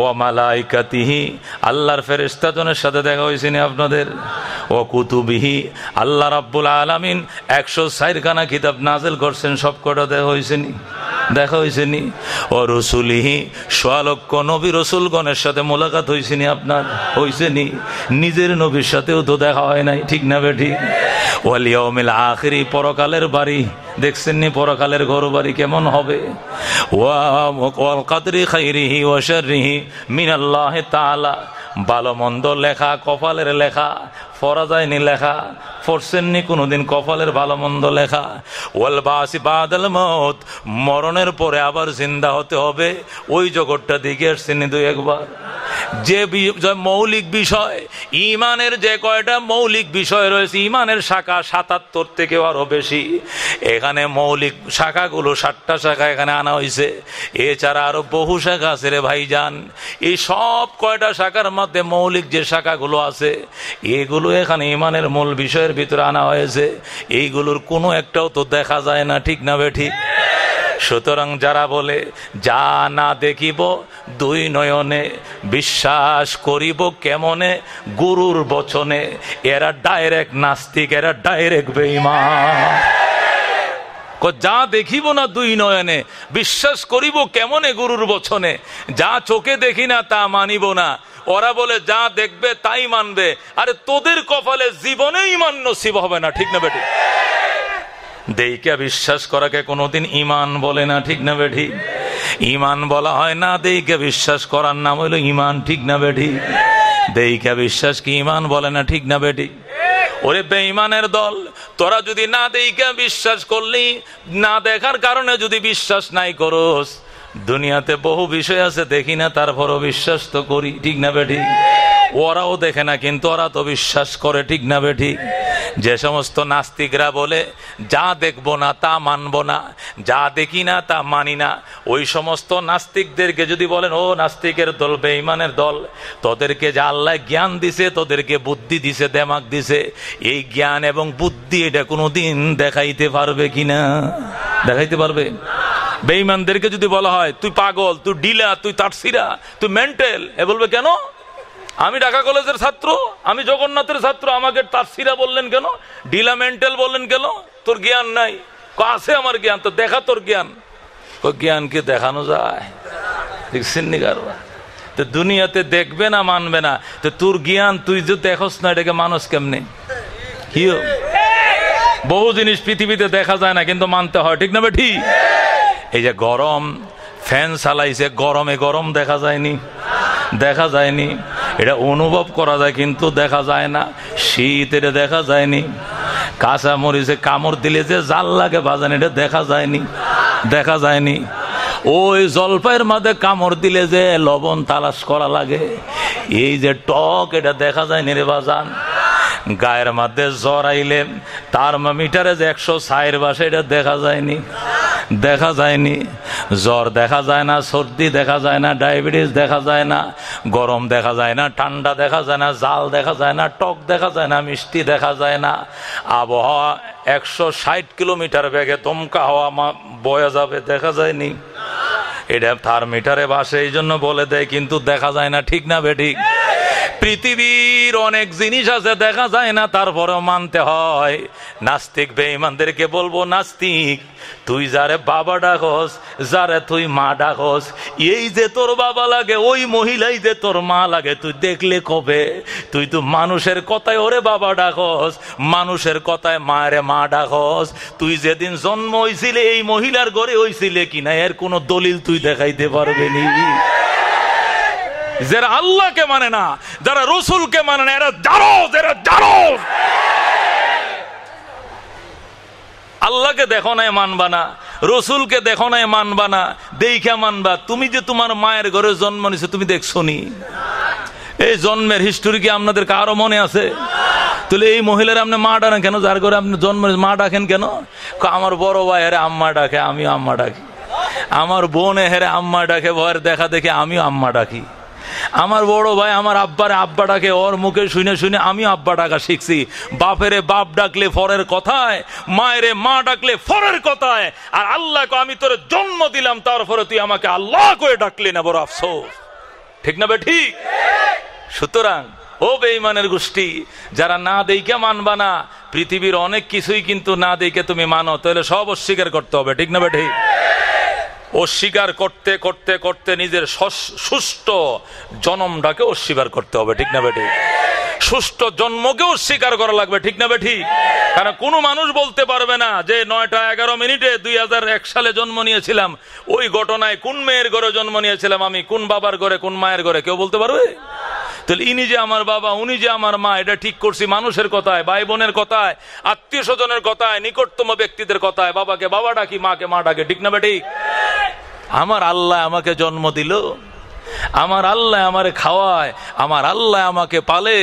ও মালাইকাতিহি, আল্লাহর ফেরেস্তাজনের সাথে দেখা হয়েছে আপনাদের। ও কুতুবিহি, আল্লাহ রাব্বুল আলমিন একশো সাইরখানা কিতাব নাজেল করছেন সব কটা দেখা হয়েছে নি? দেখা হয়েছে নি? ও রসুলিহি সোয়ালক্ষ নবী রসুলগণের সাথে মোলাকাত হয়েছে নি আপনার? হয়েছে নি? নিজের নবীর সাথেও তো দেখা হয় নাই, ঠিক না বেঠিক ওয়ালিয়মিল আখেরি, পরকালের বাড়ি দেখছেন নি পরকালের ঘর বাড়ি কেমন হবে? মিনাল্লাহ তালা ভালো মন্দ লেখা কপালের লেখা ফরা যায়নি লেখা পড়ছেননি কোনোদিন কপালের ভালো মন্দ লেখা। ওয়াল বাসি বাদল মত, মরণের পরে আবার জিন্দা হতে হবে। ওই জগৎটা দিকে আসছেনি দুই একবার। যে মৌলিক বিষয়, ইমানের যে কয়টা মৌলিক বিষয় রয়েছে, ইমানের শাখা সাতাত্তর থেকে আরও বেশি। এখানে মৌলিক শাখাগুলো ষাটটা শাখা এখানে আনা হয়েছে এছাড়া আরও বহু শাখা আছে রে ভাইজান। এই সব কয়টা শাখার মধ্যে মৌলিক যে শাখাগুলো আছে, এগুলো এখানে ইমানের মূল বিষয়ের ভিতরে আনা হয়েছে। এইগুলোর কোনো একটাও তো দেখা যায় না, ঠিক না বে ঠিক? সুতরাং যারা বলে, যা না দেখিব, দুই নয়নে বিশ্বাস করিব কেমনে? গুরুর বচনে, এরা ডাইরেক্ট নাস্তিক, এরা ডাইরেক্ট বেইমা যা দেখিব না দুই নয়নে, বিশ্বাস করিব কেমনে? গুরুর বচনে, যা চোখে দেখি না তা মানিব না। ওরা বলে, যা দেখবে তাই মানবে। আরে, তোদের কপালে জীবনে ইমান নসিব হবে না, ঠিক না বেটি দেইকা বিশ্বাস করাকে কোনোদিন ইমান বলে না, ঠিক না বেঠি? ইমান বলা হয় না, দেইকে বিশ্বাস করার নাম হইল ইমান ঠিক না বেঠি? দেইকা বিশ্বাস কি ইমান বলে না, ঠিক না বেটি ওরে বেঈমানের দল, তোরা যদি না দেইকা বিশ্বাস করলি, না দেখার কারণে যদি বিশ্বাস নাই করস দুনিয়াতে বহু বিষয় আছে, দেখি না, তারপরও বিশ্বাস তো করি, ঠিক না বেঠি? ওরাও দেখে না, কিন্তু ওরা তো বিশ্বাস করে, ঠিক না বেঠি? যে সমস্ত নাস্তিকরা বলে, যা দেখব না, তা মানব না, যা দেখি না, তা মানি না। ওই সমস্ত নাস্তিকদেরকে যদি বলেন, ও নাস্তিকের দল, বেঈমানের দল, তোদেরকে যা আল্লাহ জ্ঞান দিছে, তোদেরকে বুদ্ধি দিছে, দেমাক দিছে। এই জ্ঞান এবং বুদ্ধি এটা কোনো দিন দেখাইতে পারবে কিনা? দেখাইতে পারবে? বেঈমানদেরকে যদি বলা হয় তুই পাগল, তুই ডিলা তুই তাটসিরা তুই মেন্টাল। এ বলবে, কেন? আমি ঢাকা কলেজের ছাত্র, আমি জগন্নাথের ছাত্র, আমাকে তাফসিরা বললেন কেন? ডিলা মেন্টাল বললেন কেন? তোর জ্ঞান নাই। আছে আমার জ্ঞান, তো দেখা তোর জ্ঞান। জ্ঞানকে দেখানো যায়? তো দুনিয়াতে দেখবে না, মানবে না। তো তোর জ্ঞান তুই যে দেখস না, এটাকে মানুষ কেমনে? কি বহু জিনিস পৃথিবীতে দেখা যায় না, কিন্তু মানতে হয়, ঠিক না ঠিক? এই যে গরম ফ্যান চালাইছে, গরমে গরম দেখা যায়নি দেখা যায়নি। এটা অনুভব করা যায়, কিন্তু দেখা যায় না। শীত এটা দেখা যায়নি। কাঁচা মরিচে কামড় দিলে যে জাল লাগে বাজান, এটা দেখা যায়নি দেখা যায়নি। ওই জলপাইয়ের মাঝে কামড় দিলে যে লবণ তালাশ করা লাগে। এই যে টক, এটা দেখা যায়নি রে বাজান। গায়ের মধ্যে জ্বর আইলে তার মিটারে যে একশো সাইর বাসে এটা দেখা যায়নি। দেখা যায়নি। জ্বর দেখা যায় না, সর্দি দেখা যায় না, ডায়াবেটিস দেখা যায় না, গরম দেখা যায় না, ঠান্ডা দেখা যায় না, জাল দেখা যায় না, টক দেখা যায় না, মিষ্টি দেখা যায় না। আবহাওয়া একশো ষাট কিলোমিটার বেগে দমকা হওয়া বয়ে যাবে, দেখা যায়নি। এটা থার্মিটারে বাসে এই জন্য বলে দেয়, কিন্তু দেখা যায় না, ঠিক না বেঠিক পৃথিবীর অনেক জিনিস আছে, দেখা যায় না, তারপরেও মানতে হয়। নাস্তিক বেঈমানদেরকে বলব, নাস্তিক, তুই যারে বাবা ডাকস, যারে তুই মা ডাকস, এই যে তোর বাবা লাগে, ওই মহিলাই যে তোর মা লাগে, তুই দেখলে কবে? তুই তো মানুষের কথায় ওরে বাবা ডাকস, মানুষের কথায় মায়ের মা ডাকস, তুই যেদিন জন্ম হয়েছিলে এই মহিলার ঘরে হয়েছিলে কিনা, এর কোনো দলিল তুই দেখাইতে পারবে নি? যারা আল্লাহকে মানে না, যারা রসুলকে মানে না, এরা জারো এরা জারো আল্লাহকে দেখো নাই, মানবা না। রসুলকে দেখো নাই, মানবা না। দেখে মানবা। তুমি যে তোমার মায়ের ঘরে জন্ম নিছে, তুমি দেখছ নি এই জন্মের হিস্টোরি কি আপনাদের কারও মনে আছে? তাহলে এই মহিলার আপনি মা ডাকেন কেন? যার ঘরে আপনি জন্ম মা ডাকেন কেন? আমার বড় ভাই হেরে আম্মা ডাকে, আমিও আম্মা ডাকি। আমার বোন হেরে আম্মা ডাকে ভয়ের দেখা দেখে আমিও আম্মা ডাকি। আমার বড় ভাই আমার আব্বারে আব্বা ডাকে ওর মুখে শুনে শুনে আমি আব্বা ডাকা শিখছি। বাপেরে বাপ ডাকলে ফরের কথায়, মায়েরে মা ডাকলে ফরের কথায়। আর আল্লাহকে আমি তোর জন্ম দিলাম, তারপরে তুই আমাকে আল্লাহ করে ডাকলি না, বড় আফসোস। ঠিক না বে, ঠিক? সুতরাং, ও বেইমানের গোষ্ঠী, যারা না দেইকে মানবা না, পৃথিবীর অনেক কিছুই কিন্তু না দেখে তুমি মানো, তাহলে সব অস্বীকার করতে হবে, ঠিক না বে, ঠিক? অস্বীকার করতে করতে করতে নিজের সুস্থ জন্মটাকে অস্বীকার করতে হবে, ঠিক না বেটি? সুস্থ জন্মকে অস্বীকার করা লাগবে, ঠিক না বেঠি কারণ কোনো মানুষ বলতে পারবে না যে নয়টা এগারো মিনিটে দুই হাজার এক সালে জন্ম নিয়েছিলাম। ওই ঘটনায় কোন মেয়ের ঘরে জন্ম নিয়েছিলাম আমি? কোন বাবার ঘরে, কোন মায়ের ঘরে? কেউ বলতে পারবে? তাহলে ইনি যে আমার বাবা উনি যে আমার মা এটা ঠিক করছি মানুষের কথায় ভাই বোনের কথায় আত্মীয় স্বজনের কথায় নিকটতম ব্যক্তিদের কথায় বাবাকে বাবা ডাকি মাকে মা ডাকে ঠিক না বেটি? আমার আল্লাহ আমাকে জন্ম দিল। আমার আল্লাহ আমার খাওয়ায়, আমার আল্লাহ আমাকে পালে,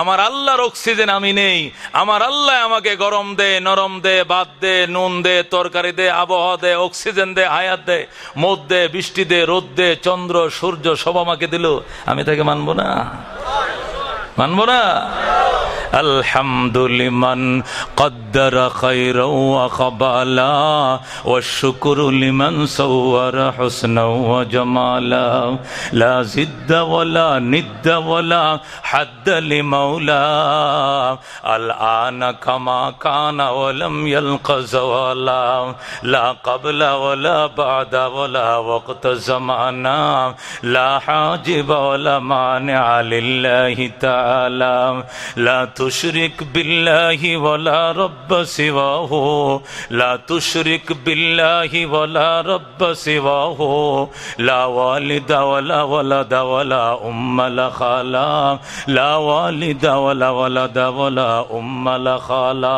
আমার আল্লাহর অক্সিজেন আমি নেই, আমার আল্লাহ আমাকে গরম দে, নরম দে, বাদ দে, নুন দে, তরকারি দে, আবহাওয়া দে অক্সিজেন দে, হায়াত দে, মদ দে, বৃষ্টি দে, রোদ দে, চন্দ্র, সূর্য সব আমাকে দিল, আমি তাকে মানবো না। মানবো না আলহামদুলিমান কদ্দার খাইরালা ও শুকুরুলিমান সৌয়ার হসনৌ জমালা। লা জিদ্দাওয়ালা নিদ্দাওয়ালা হাদ্দালি মৌলা আল আনা কামা কানা ওলম ইয়ালকাজওয়ালা লা ক্বাবলা ওয়ালা বাদা ওয়ালা ওয়াক্ত জামানা। লা হাজিবা ওয়ালা মানিআ تعالی لا تشرک باللہ ولا رب سوا ہو لا تشرک باللہ ولا رب سوا ہو لا والد ولا ولد ولا ام لخالا. لا والد ولا ولد ولا ام لخالا.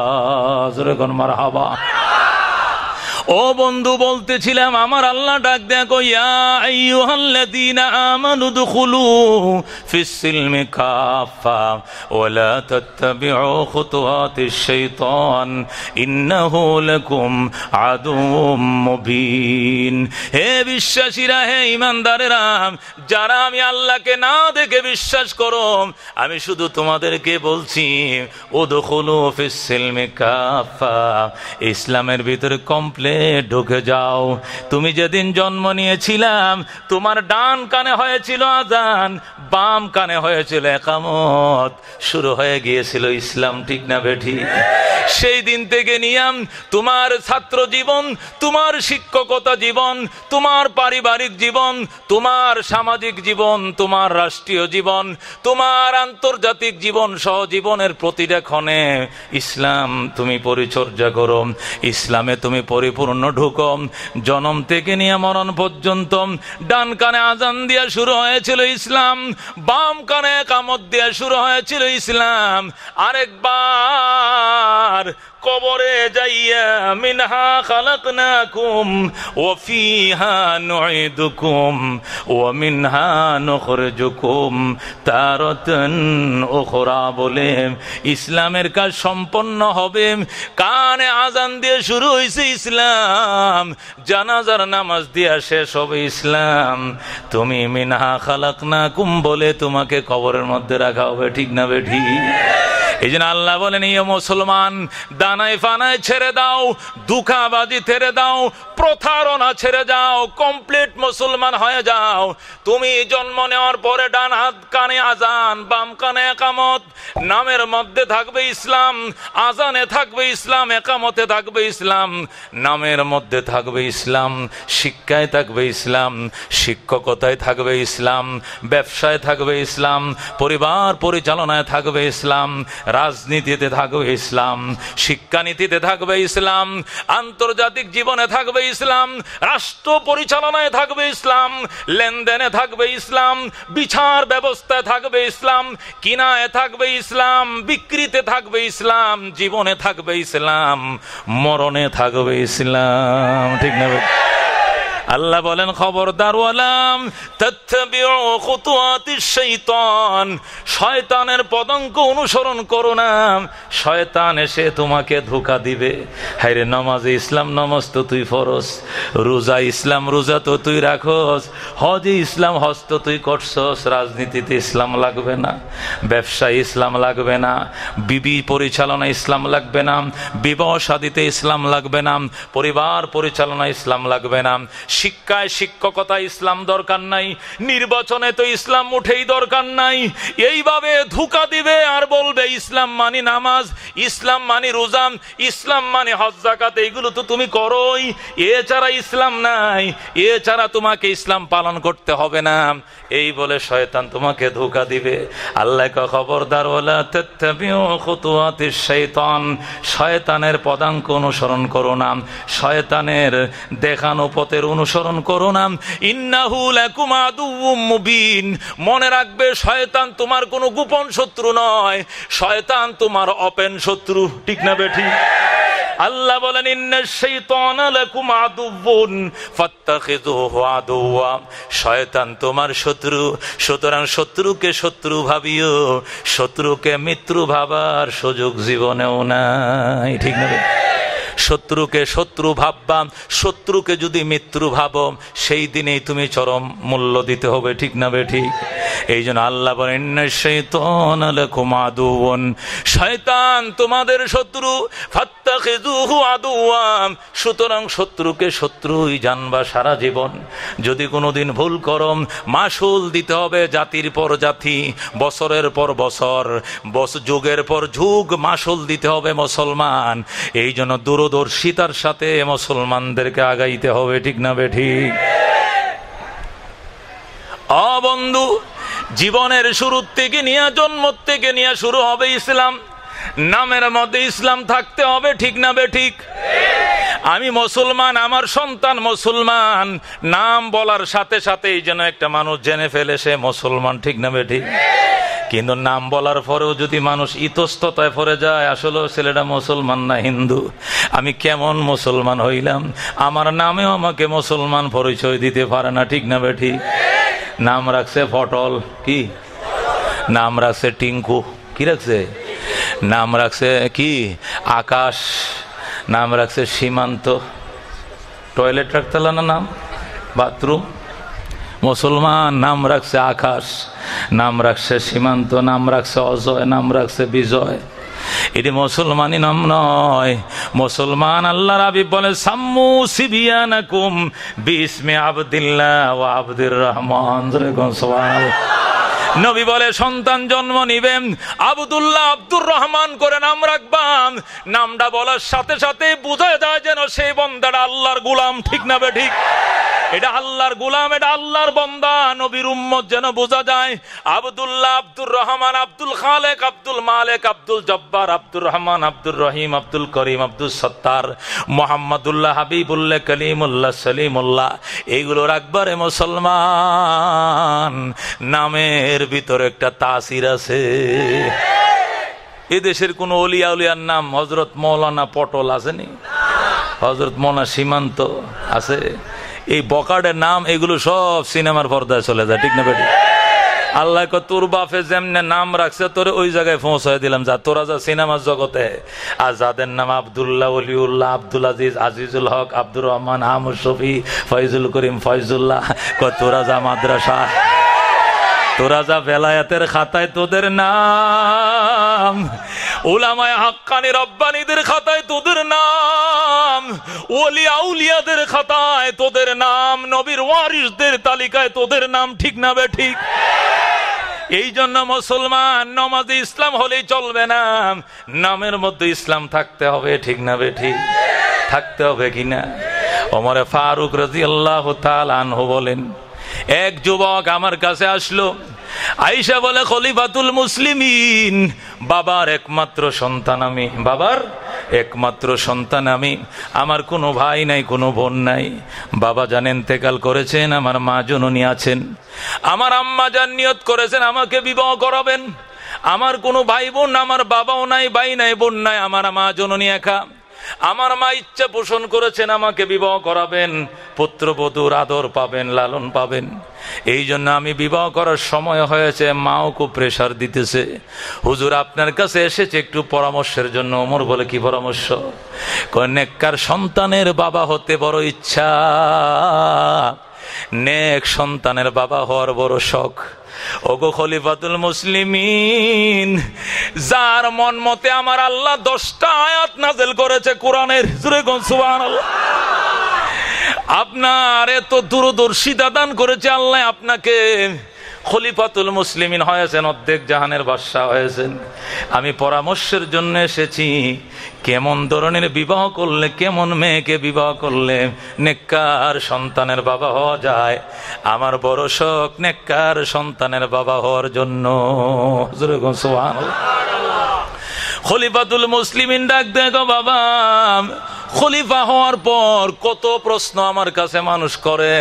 ذرا مرحبا. ও বন্ধু, বলতেছিলাম, আমার আল্লাহ ডাক দেখো দুখুলু হে বিশ্বাসীরা, হে যারা আমি আল্লাহকে না দেখে বিশ্বাস করো, আমি শুধু তোমাদেরকে বলছি, উদখুলু ফিসসিলমি কাফা ইসলামের ভিতরে কমপ্লিট ঢুকে যাও। তুমি যেদিন জন্ম নিয়েছিলাম, তোমার ডান কানে হয়েছিল আজান, বাম কানে হয়েছিল একামত। শুরু হয়ে গিয়েছিল ইসলাম, ঠিক না বেঠি? সেই দিন থেকে নিয়াম, তোমার ছাত্র জীবন, তোমার শিক্ষকতা জীবন, তোমার পারিবারিক জীবন, তোমার সামাজিক জীবন, তোমার রাষ্ট্রীয় জীবন, তোমার আন্তর্জাতিক জীবন সহ জীবনের প্রতিটা ক্ষণে ইসলাম তুমি পরিচর্যা করো। ইসলামে তুমি পরিপূর্ণ ঢুকো জনম থেকে নিয়ে মরণ পর্যন্ত ডান কানে আজান দিয়ে শুরু হয়েছিল ইসলাম, বাম কানে কামত দিয়ে শুরু হয়েছিল ইসলাম। আরেকবার কবরে যাইয়া, মিনহা খালাকনাকুম, ও ফিহা নুইদুকুম ও মিনহা নুখরিজুকুম। তারাতান উখরা বলে, ইসলামের কাজ সম্পন্ন হবে। কানে আজান দিয়ে শুরু হয়েছে ইসলাম। জানাজার নামাজ দিয়া শেষ হবে ইসলাম। তুমি মিনহা খালাকনাকুম বলে তোমাকে কবরের মধ্যে রাখা হবে, ঠিক না বেঠি এই জন্য আল্লাহ বলেন ইয়ে মুসলমান দানায় ফানায় ছেড়ে দাও, দুঃখাবাজি ছেড়ে দাও প্রথারণা ছেড়ে যাও কমপ্লিট মুসলমান হয়ে যাও। তুমি জন্ম নেওয়ার পরে ডান হাত কানে আজান, বাম কানে একামত। নামের মধ্যে থাকবে ইসলাম, আজানে থাকবে ইসলাম, একামতে থাকবে ইসলাম। নামের মধ্যে থাকবে ইসলাম, শিক্ষায় থাকবে ইসলাম, শিক্ষকতায় থাকবে ইসলাম, ব্যবসায় থাকবে ইসলাম, পরিবার পরিচালনায় থাকবে ইসলাম, রাজনীতিতে থাকবে ইসলাম শিক্ষানীতিতে থাকবে ইসলাম, আন্তর্জাতিক জীবনে থাকবে ইসলাম, রাষ্ট্র পরিচালনায় থাকবে ইসলাম, লেনদেনে থাকবে ইসলাম, বিচার ব্যবস্থায় থাকবে ইসলাম, কিনায় থাকবে ইসলাম, বিক্রিতে থাকবে ইসলাম, জীবনে থাকবে ইসলাম, মরণে থাকবে ইসলাম। ঠিক না আল্লাহ বলেন, খবরদার শয়তানের পদঙ্ক অনুসরণ করো না। শয়তান এসে তোমাকে ধোকা দিবে। হাইরে নামাজে ইসলাম নামাজ তো তুই ফরস রোজা ইসলাম রোজা তো তুই রাখস, হজে ইসলাম হজ তো তুই করছস, রাজনীতিতে ইসলাম লাগবে না, ব্যবসায় ইসলাম লাগবে না, বিবি পরিচালনা ইসলাম লাগবে না, বিবাহ সাদিতে ইসলাম লাগবে না, পরিবার পরিচালনা ইসলাম লাগবে না শিক্ষায় শিক্ষকতা ইসলাম দরকার নাই, নির্বাচনে তো ইসলাম উঠেই দরকার নাই। এইভাবে ধোকা দিবে আর বলবে, ইসলাম মানি নামাজ, ইসলাম মানি রোজাম ইসলাম মানি হজ জাকাত এইগুলো তো তুমি করোই। এছাড়া ইসলাম নাই এছাড়া তোমাকে ইসলাম পালন করতে হবে না। এই বলে শয়তান তোমাকে ধোকা দিবে। আল্লাহ খবরদার শৈতান। শয়তানের পদাঙ্ক অনুসরণ করো না। শয়তানের দেখানো পথের অনুসরণ করো না। মনে রাখবে, শয়তান তোমার কোনো গোপন শত্রু নয়। শয়তান তোমার অপেন শত্রু। ঠিক না বেঠি? আল্লাহ বলেন শয়তান তোমার শত্রু। সুতরাং শত্রুকে শত্রু ভাবিও, শত্রুকে মিত্র ভাবার সুযোগ জীবনেও নাই। ঠিক না শত্রুকে শত্রু ভাববাম, শত্রুকে যদি মৃত্যু ভাবো সেই দিনেই তুমি চরম মূল্য দিতে হবে, ঠিক না ঠিক? এই জন্য আল্লাহ বলেন তোমাদের শত্রু সুতরাং শত্রুকে শত্রুই জানবা সারা জীবন। যদি কোনোদিন ভুল করম মাসুল দিতে হবে জাতির পর জাতি, বছরের পর বছর যুগের পর যুগ মাসুল দিতে হবে মুসলমান। এই জন্য দূরদর্শিতার সাথে মুসলমানদেরকে আগাইতে হবে, ঠিক না বে ঠিক? অবন্ধু জীবনের শুরুর থেকে নিয়ে জন্ম থেকে নিয়ে শুরু হবে ইসলাম। নামের মধ্যে ইসলাম থাকতে হবে, ঠিক না বে ঠিক আমি মুসলমান, আমার সন্তান মুসলমান। নাম বলার সাথে সাথে এই যেন একটা মানুষ জেনে ফেলে সে মুসলমান, ঠিক না বে ঠিক কিন্তু নাম বলার পরেও যদি মানুষ ইতস্ততায় পড়ে যায় আসলে ছেলেটা মুসলমান না, হিন্দু। আমি কেমন মুসলমান হইলাম? আমার নামেও আমাকে মুসলমান পরিচয় দিতে পারে না, ঠিক না বে ঠিক নাম রাখছে পটল, কি? নাম রাখছে টিঙ্কু কি রাখছে? নাম রাখছে কি? আকাশ। নাম রাখছে সীমান্ত। টয়লেট রাখতে না নাম? বাথরুম মুসলমান, নাম রাখছে আকাশ। নাম রাখছে সীমান্ত। নাম রাখছে অজয়। নাম রাখছে বিজয়। এটি মুসলমানই নাম নয়। মুসলমান আল্লাহ রাবি বলে সাম্মু সিবিয়ানাকুম বিসমে আবদুল্লাহ ও আব্দুর রহমান। নবী বলে, সন্তান জন্ম নিবেন আবদুল্লাহ আব্দুর রহমান করে নাম রাখবান নামটা বলার সাথে সাথে বোঝা যায় যেন সেই বন্দাটা আল্লাহর গুলাম, ঠিক না ঠিক? এটা আল্লাহর গুলাম, এটা আল্লাহর বন্দা। নবীর উম্মত যেন বোঝা যায়, আবদুল্লাহ আব্দুর রহমান, আব্দুল খালেক, আব্দুল মালেক, আব্দুল জব্বার, আব্দুর রহমান, আব্দুর রহিম, আব্দুল করিম, আব্দুল সত্তার, মোহাম্মদুল্লাহ হাবিবুল্লাহ, কলিমুল্লাহ সলিমুল্লাহ। এইগুলো রাখবারে মুসলমান। নামের ভিতরে একটা তাসির আছে। এদেশের কোন অলিয়া উলিয়ার নাম হজরত মৌলানা পটল আসেনি? হজরত মৌলানা সীমান্ত আছে। এই বকাডের নাম, এগুলো সব সিনেমার পর্দায় চলে যায়, ঠিক না বেটি? আল্লাহ তোর বাপে যেমনে নাম রাখছে, তোর ওই জায়গায় পৌঁছায় দিলাম যা, তোরা যা সিনেমার জগতে। আর যাদের নাম আবদুল্লাহ, অলিউল্লাহ, আব্দুল আজিজ, আজিজুল হক, আব্দুর রহমান আহমদ শফি, ফয়জুল করিম, ফয়জুল্লাহ। তোরা যা মাদ্রাসা তোরা যা বেলায়াতের খাতায় তোদের নাম ওলামায় হাক্কানি রব্বানিদের খাতায় তোদের নাম, ওলি আউলিয়াদের খাতায় তোদের নাম, নবীর ওয়ারিসদের তালিকায় তোদের নাম ঠিক না বে ঠিক? এই জন্য মুসলমান, নমাজে ইসলাম হলেই চলবে না। নামের মধ্যে ইসলাম থাকতে হবে, ঠিক না বে ঠিক? থাকতে হবে কিনা ওমরে ফারুক রাজি আল্লাহ আনহু বলেন এক যুবক আমার কাছে আসলো। আইসা বলে, খলিফাতুল মুসলিমিন। বাবার একমাত্র সন্তান আমি। বাবার একমাত্র সন্তান আমি। আমার কোনো ভাই নাই, কোনো বোন নাই। বাবা জানেন তেকাল করেছেন, আমার মা জননী আছেন। আমার আম্মা যান নিয়ত করেছেন, আমাকে বিবাহ করাবেন। আমার কোনো ভাই বোন, আমার বাবাও নাই, ভাই নাই, বোন নাই, আমার মা জননী একা। আমার মা ইচ্ছা পোষণ করেছেন, আমাকে বিবাহ করাবেন, পুত্রবধূর আদর পাবেন, লালন পাবেন। এই জন্য আমি বিবাহ করার সময় হয়েছে, মাও খুব প্রেশার দিতেছে। হুজুর, আপনার কাছে এসেছে একটু পরামর্শের জন্য, ওমর বলে, কি পরামর্শ? কন্যাকার সন্তানের বাবা হতে বড় ইচ্ছা। নেক সন্তানের বাবা হওয়ার বড় শখ। ওগো খলিফাতুল মুসলিমিন, যার মন মতে আমার আল্লাহ দশটা আয়াত নাজেল করেছে কোরআনের। আপনার এত দূরদর্শিতা দান করেছে আল্লাহ আপনাকে। খলিফাতুল মুসলিমিন হয়েছেন অর্ধেক জাহানের বাদশাহ হয়েছেন। আমি পরামর্শের জন্য এসেছি, কেমন ধরনের বিবাহ করলে, কেমন মেয়েকে বিবাহ করলে নেককার সন্তানের বাবা হওয়া যায়? আমার বড় শখ নেককার সন্তানের বাবা হওয়ার জন্য। খলিফাতুল মুসলিমিন ডাক দেখো বাবা। খলিফা হওয়ার পর কত প্রশ্ন আমার কাছে মানুষ করে,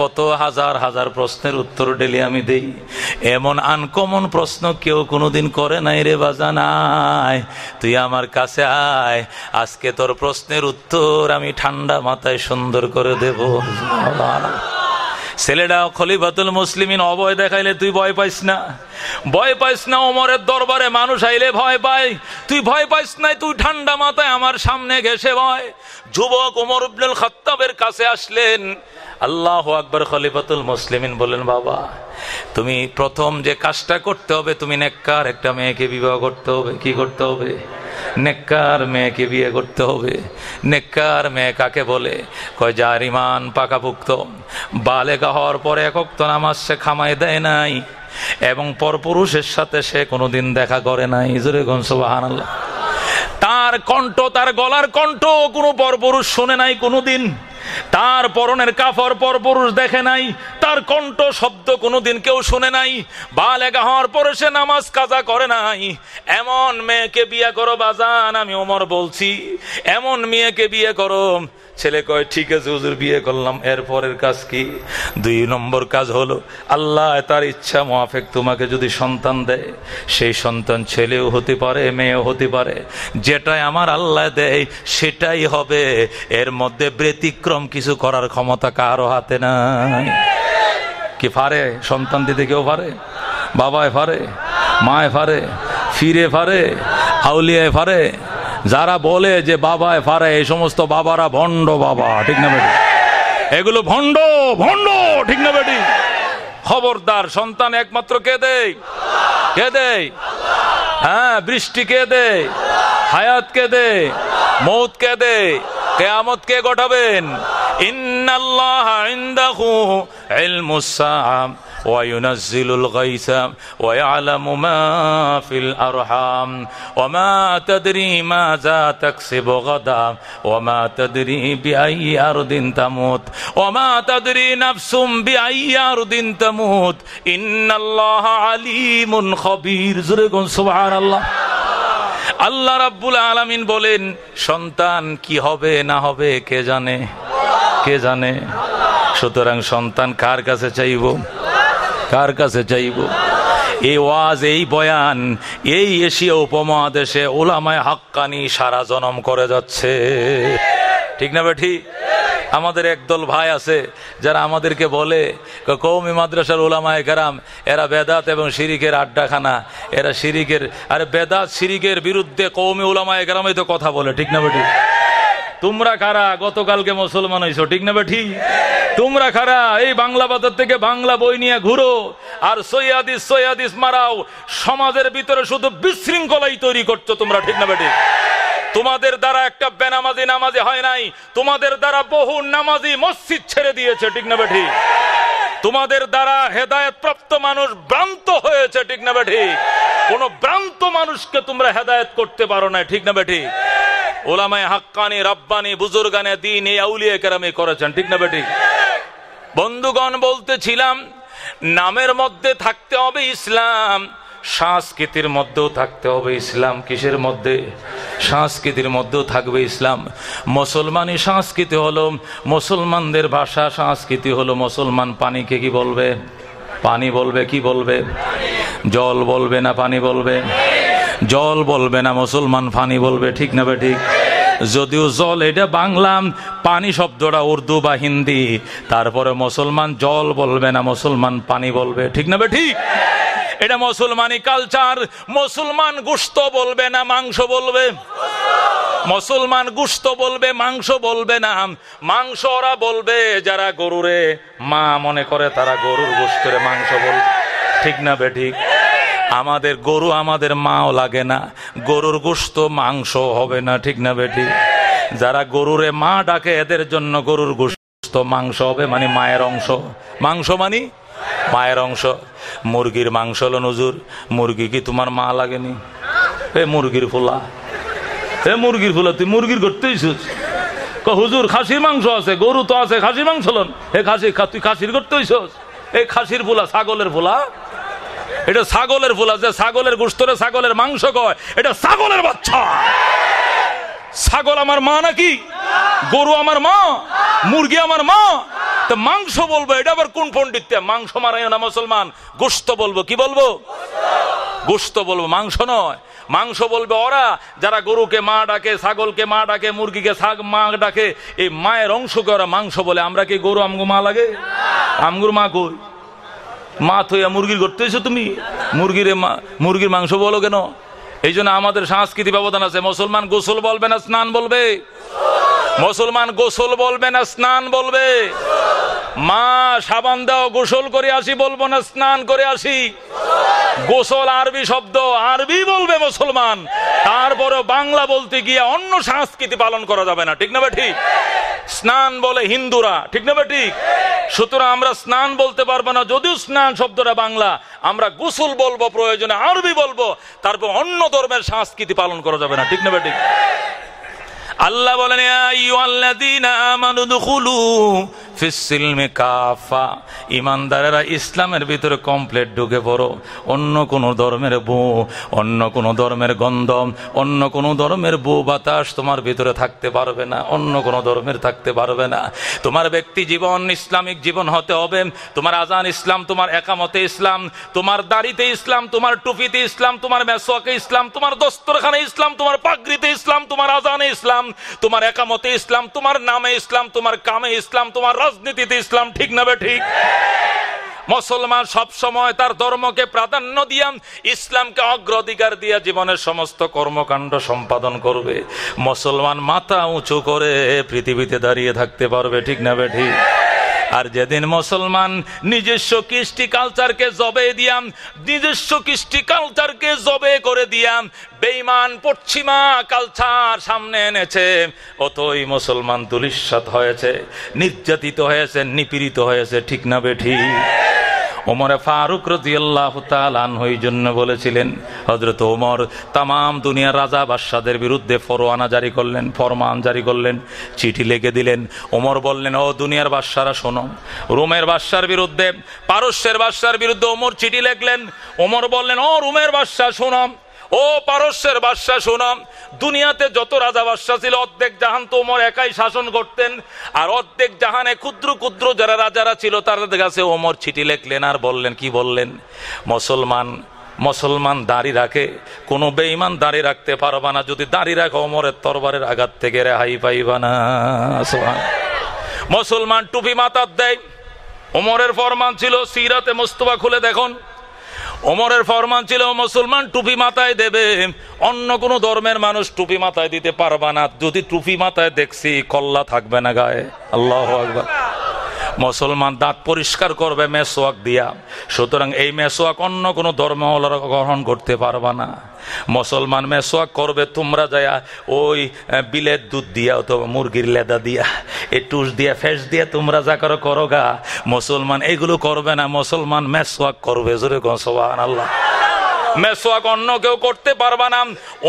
কত হাজার হাজার প্রশ্নের উত্তর ডেলি আমি দেই। এমন আনকমন প্রশ্ন কেউ কোনোদিন করে নাই রে বাজা নাই তুই আমার কাছে আয়, আজকে তোর প্রশ্নের উত্তর আমি ঠান্ডা মাথায় সুন্দর করে দেব। ছেলেটা খলিফাতুল মুসলিমিন, অভয় দেখাইলে তুই ভয় পাইস না। ভয় পাইস না ওমরের দরবারে, মানুষ আইলে ভয় পাই তুই ভয় পাইস নাই, তুই ঠান্ডা মাথায় আমার সামনে ঘেসে ভয় যুবক ওমর আব্দুল খত্তাবের কাছে আসলেন। আল্লাহ আকবর খলিফাতুল মুসলিমিন বলেন বাবা, তুমি প্রথম যে কাজটা করতে হবে, তুমি নেককার একটা মেয়েকে বিবাহ করতে হবে। কি করতে হবে? নেককার মেয়েকে বিয়ে করতে হবে। নেককার মেয়ে কাকে বলে? কয়, যার ইমান পাকাপুক্ত। বালেগা হওয়ার পরে একক নামাজ সে খামায় দেয় নাই এবং পরপুরুষের সাথে সে কোনোদিন দেখা করে নাই। জোরে গনসবাহান আল্লাহ তার কণ্ঠ, তার গলার কণ্ঠ কোনো পরপুরুষ শোনে নাই কোনোদিন। তার পরনের কাফর পরপুরুষ দেখে নাই। তার কণ্ঠ শব্দ কোনোদিন কেউ শুনে নাই। বাল একা হওয়ার পরে সে নামাজ কাজা করে নাই। এমন মেয়েকে বিয়ে করো, বাজান, আমি ওমর বলছি। এমন মেয়েকে বিয়ে করো ছেলে কয়, ঠিক আছে, হুজুর, বিয়ে করলাম। এর পরের কাজ কি? দুই নম্বর কাজ হলো, আল্লাহ, তার ইচ্ছা মোয়াফেক তোমাকে যদি সন্তান দেয়, সেই সন্তান ছেলেও হতে পারে, মেয়েও হতে পারে। যেটাই আমার আল্লাহ দেয়, সেটাই হবে। এর মধ্যে ব্যতিক্রম কিছু করার ক্ষমতা কারও হাতে নাই। কি পারে সন্তান দিতে কেউ পারে বাবায় পারে মায় পারে ফিরে পারে আউলিয়ায় পারে যারা বলে যে বাবায় ফারে, এই সমস্ত বাবারা ভণ্ড বাবা, ঠিক না বেটি? এগুলো ভণ্ড ভণ্ড, ঠিক না বেটি? খবরদার সন্তান একমাত্র কে দেয়? কে দেয়? হ্যাঁ বৃষ্টি কে দেয়? হায়াত কে দেয়? মৌত কে দেয়? কেয়ামত কে ঘটাবেন ইন্নাল্লাহ ইনদাহু ইলমুস وينزل الغيث ويعلم ما في الأرحام وما تدري ماذا تكسب غدا وما تدري بأي أرض تموت وما تدري نفس بأي أرض تموت إن الله عليم خبير زرقون سبحان الله আল্লাহ রাব্বুল আলামিন বলেন সন্তান কি হবে না হবে কে জানে কে জানে সুতরাং সন্তান কার কাছে চাইব কার কাছে চাইব? এই ওয়াজ, এই বয়ান, এই এশিয়া উপমহাদেশে ওলামায় হাক্কানি সারা জনম করে যাচ্ছে। ঠিক না বেঠি? আমাদের একদল ভাই আছে, যারা আমাদেরকে বলে কৌমি মাদ্রাসার ওলামায় কেরাম, এরা বেদাত এবং শিরিকের আড্ডাখানা, এরা শিরিকের আরে বেদাত, শিরিকের বিরুদ্ধে কৌমি ওলামায় কেরামে তো কথা বলে, ঠিক না বেঠি? তোমরা খারা গতকালকে মুসলমান হয়েছ ঠিক না বেঠি? তোমরা খারা এই বাংলা বাজার থেকে বাংলা বই নিয়ে ঘুরো আর সৈয়াদিস সৈয়াদিস মারাও। সমাজের ভিতরে শুধু বিশৃঙ্খলাই তৈরি করছ তোমরা, ঠিক না বেঠি? তোমাদের দ্বারা একটা বেনামাজি নামাজি হয় নাই। তোমাদের দ্বারা বহু নামাজি মসজিদ ছেড়ে দিয়েছে, ঠিক না বেঠি? তোমাদের দ্বারা হেদায়ত প্রাপ্ত মানুষ ভ্রান্ত হয়েছে, ঠিক না বেঠি? কোন ভ্রান্ত মানুষকে তোমরা হেদায়ত করতে পারো না, ঠিক না বেঠি? ওলামায় হাক্কানি, রাব্বানি, বুজুর্গানে, দিন এই আউলিয়া কেরামি করেছেন, ঠিক না বেঠি? বন্ধুগণ, বলতেছিলাম, নামের মধ্যে থাকতে হবে ইসলাম। সংস্কৃতির মধ্যেও থাকতে হবে ইসলাম। কিসের মধ্যে? সংস্কৃতির মধ্যেও থাকবে ইসলাম। মুসলমানি সংস্কৃতি হলো মুসলমানদের ভাষা, সংস্কৃতি হলো মুসলমান পানিকে কি বলবে? পানি বলবে, কি বলবে? জল বলবে না পানি বলবে? জল বলবে না, মুসলমান পানি বলবে, ঠিক না বে ঠিক? যদিও জল, এটা বাংলা পানি শব্দটা উর্দু বা হিন্দি। তারপরে মুসলমান জল বলবে না, মুসলমান পানি বলবে, ঠিক না বে ঠিক? এটা মুসলমানি কালচার মুসলমান গুস্ত বলবে না, মাংস বলবে। মুসলমান গুস্ত বলবে, মাংস বলবে না। মাংস ওরা বলবে, যারা গরুরে মা মনে করে, তারা গরুর গোস্তরে মাংস বলবে, ঠিক না বে ঠিক? আমাদের গরু আমাদের মাও লাগে না। গরুর গোস্ত মাংস হবে না, ঠিক না বেটি? যারা গরুরে মা ডাকে, এদের জন্য গরুর গোস্ত মাংস হবে মানে মায়ের অংশ। মাংস মানি? মায়ের অংশ। মুরগির মাংস হলো নজুর। মুরগি কি তোমার মা লাগেনি? এ মুরগির ফুলা। এ মুরগির ফুলা, তুই মুরগির করতেই হুজুর, খাসির মাংস আছে, গরু তো আছে, খাসির মাংস লন। এ খাসি তুই খাসির করতে হইছস এই খাসির ফুলা, ছাগলের ফুলা। এটা ছাগলের ফুল আছে, ছাগলের গুস্তরে ছাগলের মাংস কয়, এটা ছাগলের বাচ্চা। ছাগল আমার মা নাকি? গরু আমার মা? মুরগি আমার মা? তো মাংস বলব, এটা আবার কোন পন্ডিত মাংস মারাই না মুসলমান গোস্ত বলব, কি বলব? গোস্ত বলব, মাংস নয়। মাংস বলবে ওরা, যারা গরুকে মা ডাকে, ছাগলকে মা ডাকে, মুরগিকে ছাগ মা ডাকে, এই মায়ের অংশকে ওরা মাংস বলে। আমরা কি গরু আমগো মা লাগে? আমগুর মা কই? মা থইয়া মুরগির করতেছো তুমি। মুরগির মুরগির মাংস বলো কেন? এই আমাদের সাংস্কৃতিক ব্যবধান আছে। মুসলমান গোসল বলবে না, স্নান বলবে। মুসলমান গোসল বলবে না, স্নান বলবে। মা, সাবান দাও, গোসল করে আসি, বলব না, স্নান করে আসি। গোসল আরবি শব্দ, আরবি বলবে মুসলমান। তারপরে বাংলা বলতে গিয়ে অন্য সংস্কৃতি পালন করা যাবে না, ঠিক না ঠিক? স্নান বলে হিন্দুরা, ঠিক না ঠিক? সুতরাং আমরা স্নান বলতে পারব না, যদিও স্নান শব্দটা বাংলা। আমরা গোসল বলব, প্রয়োজনে আরবি বলব, তারপর অন্য ধর্মের সংস্কৃতি পালন করা যাবে না, ঠিক না ঠিক? আল্লাহ বলেন ইমানদারেরা ইসলামের ভিতরে কমপ্লিট ঢুকে পড়ো অন্য কোন ধর্মের বউ অন্য কোন ধর্মের গন্ধম অন্য কোন ধর্মের বউ বাতাস তোমার ভিতরে থাকতে পারবে না অন্য কোন ধর্মের থাকতে পারবে না তোমার ব্যক্তি জীবন ইসলামিক জীবন হতে হবে তোমার আজান ইসলাম তোমার একামতে ইসলাম তোমার দাড়িতে ইসলাম তোমার টুপিতে ইসলাম তোমার মেসোয়াকে ইসলাম তোমার দস্তরখানে ইসলাম তোমার পাগড়িতে ইসলাম তোমার আজানে ইসলাম তোমার একামতে ইসলাম তোমার নামে ইসলাম তোমার কামে ইসলাম তোমার রাজনীতিতে ইসলাম ঠিক না ঠিক? মুসলমান সব সময় তার ধর্মকে প্রাধান্য দিয়াম ইসলামকে অগ্রাধিকার দিয়া জীবনের সমস্ত কর্মকাণ্ড সম্পাদন করবে। মুসলমান মাথা উঁচু করে পৃথিবীতে দাঁড়িয়ে থাকতে পারবে, ঠিক না ঠিক? আর যেদিন মুসলমান নিজস্ব কৃষ্টি কালচারকে জবে দিয়াম নিজস্ব কৃষ্টি কালচারকে জবে করে দিয়াম বেইমান পশ্চিমা কালচার সামনে এনেছে, অতই মুসলমান তুলিশ্বাত হয়েছে, নির্যাতিত হয়েছে, নিপীড়িত হয়েছে, ঠিক না বেঠি ওমরে ফারুক রাজিয়াল্লাহ ওই জন্য বলেছিলেন হজরত ওমর তাম দুনিয়ার রাজা বাদশাদের বিরুদ্ধে ফরোয়ানা জারি করলেন, ফরমান জারি করলেন, চিঠি লিখে দিলেন। ওমর বললেন, ও দুনিয়ার বাদশারা, শোনো, রোমের বাদশার বিরুদ্ধে, পারস্যের বাদশার বিরুদ্ধে ওমর চিঠি লিখলেন। ওমর বললেন, ও রোমের বাদশাহ শোনো ও পারস্যের বাদশাহ শোনাম দুনিয়াতে যত রাজা বাদশাহ ছিল, অর্ধেক জাহান তো ওমর একাই শাসন করতেন। আর অর্ধেক জাহানে ক্ষুদ্র ক্ষুদ্র যারা রাজারা ছিল, তাদের কাছে ওমর চিঠি লেখলেন আর বললেন, কি বললেন? মুসলমান মুসলমান দাড়ি রাখে। কোনো বেঈমান দাড়ি রাখতে পারবা না। যদি দাড়ি রাখো, ওমরের তরবারের আঘাত থেকে রেহাই পাইবা না। মুসলমান টুপি মাতার দেয়। ওমরের ফরমান ছিল, সিরাতে মোস্তফা খুলে দেখুন। ওমরের ফরমান ছিল মুসলমান, টুপি মাথায় দেবে। অন্য কোন ধর্মের মানুষ টুপি মাথায় দিতে পারবা না। যদি টুপি মাথায় দেখছি, কল্লা থাকবে না গায়ে। আল্লাহ আকবর। মুসলমান দাঁত পরিষ্কার করবে মেসোয়াক দিয়া। সুতরাং এই মেসোয়াক অন্য কোনো ধর্ম গ্রহণ করতে পারবা না। মুসলমান মেসোয়াক করবে তোমরা যায়া ওই বিলের দুধ দিয়া অথবা মুরগির লেদা দিয়া, এ, টুস দিয়া, ফেস দিয়া তোমরা যা করো করো গা। মুসলমান এগুলো করবে না, মুসলমান মেসোয়াক করবে, জোরে সোহান আল্লাহ মেসোয়াক অন্য কেউ করতে পারবা না।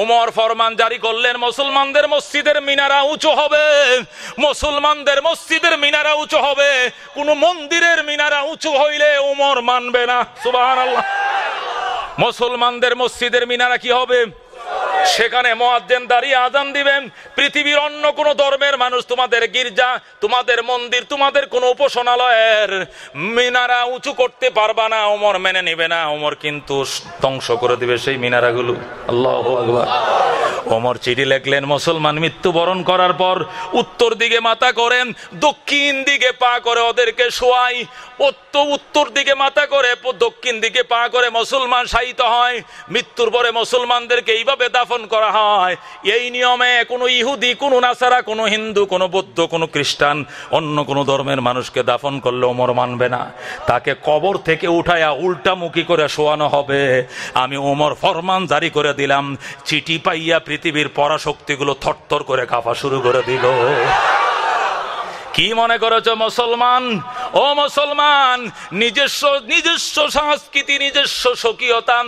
উমর ফরমান জারি করলেন, মুসলমানদের মসজিদের মিনারা উঁচু হবে। মুসলমানদের মসজিদের মিনারা উঁচু হবে। কোন মন্দিরের মিনারা উঁচু হইলে উমর মানবে না। সুবাহ মুসলমানদের মসজিদের মিনারা কি হবে? সেখানে মোয়াজ্জেন দাঁড়িয়ে আজান দিবেন। পৃথিবীর অন্য কোন ধর্মের মানুষ তোমাদের গির্জা, তোমাদের মন্দির, তোমাদের কোন উপাসনালয়ের মিনারা উঁচু করতে পারবা না, ওমর মেনে নিবে না। ওমর কিন্তু ধ্বংস করে দিবে সেই মিনারাগুলো। আল্লাহ আকবার। ওমর চিঠি লেখলেন, মুসলমান মৃত্যুবরণ করার পর উত্তর দিকে মাথা করেন, দক্ষিণ দিকে পা করে ওদেরকে শোয়াই। উত্তর দিকে মাথা করে, দক্ষিণ দিকে পা করে মুসলমান শায়িত হয়। মৃত্যুর পরে মুসলমানদেরকে এইভাবে দাফন করা হয়? এই নিয়মে কোনো ইহুদি, কোনো নাসারা, কোনো হিন্দু, কোনো বৌদ্ধ, কোনো খ্রিস্টান, অন্য কোনো ধর্মের মানুষকে দাফন করলে ওমর মানবে না। তাকে কবর থেকে উঠায়া উল্টামুখী করে শোয়ানো হবে। আমি ওমর ফরমান জারি করে দিলাম। চিঠি পাইয়া পৃথিবীর পরাশক্তিগুলো থরথর করে কাঁপা শুরু করে দিল। কি মনে করেছ, মুসলমান? ও মুসলমান, নিজস্ব নিজস্ব সংস্কৃতি, নিজস্ব স্বকীয়তা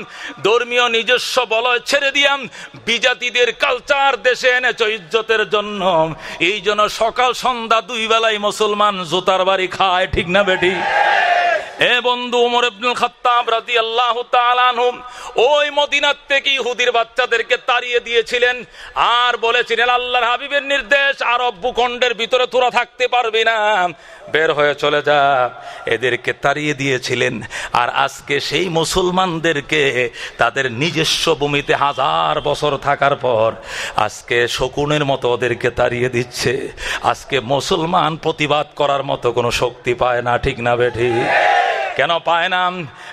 ধর্মীয় নিজস্ব বলয় ছেড়ে দিয়াম, বিজাতিদের কালচার দেশে এনেছ ইজ্জতের জন্য। এই জন্য সকাল, সন্ধ্যা, দুই বেলায় মুসলমান জোতার বাড়ি খায়, ঠিক না বেটি? এ বন্ধু উমর ইবনুল খাত্তাব রাদিয়াল্লাহু তাআলা আনহু, ওই মদিনার থেকে ইহুদির বাচ্চাদেরকে তাড়িয়ে দিয়েছিলেন আর বলেছিলেন, আল্লাহর হাবিবের নির্দেশ আরব ভূখণ্ডের ভিতরে তোরা থাকতে পারবি না। বের হয়ে চলে যা। এদেরকে তাড়িয়ে দিয়েছিলেন। আর আজকে সেই মুসলমানদেরকে তাদের নিজস্ব ভূমিতে হাজার বছর থাকার পর আজকে শকুনের মতো ওদেরকে তাড়িয়ে দিচ্ছে। আজকে মুসলমান প্রতিবাদ করার মতো কোনো শক্তি পায় না, ঠিক না বেঠি কেন পায় না?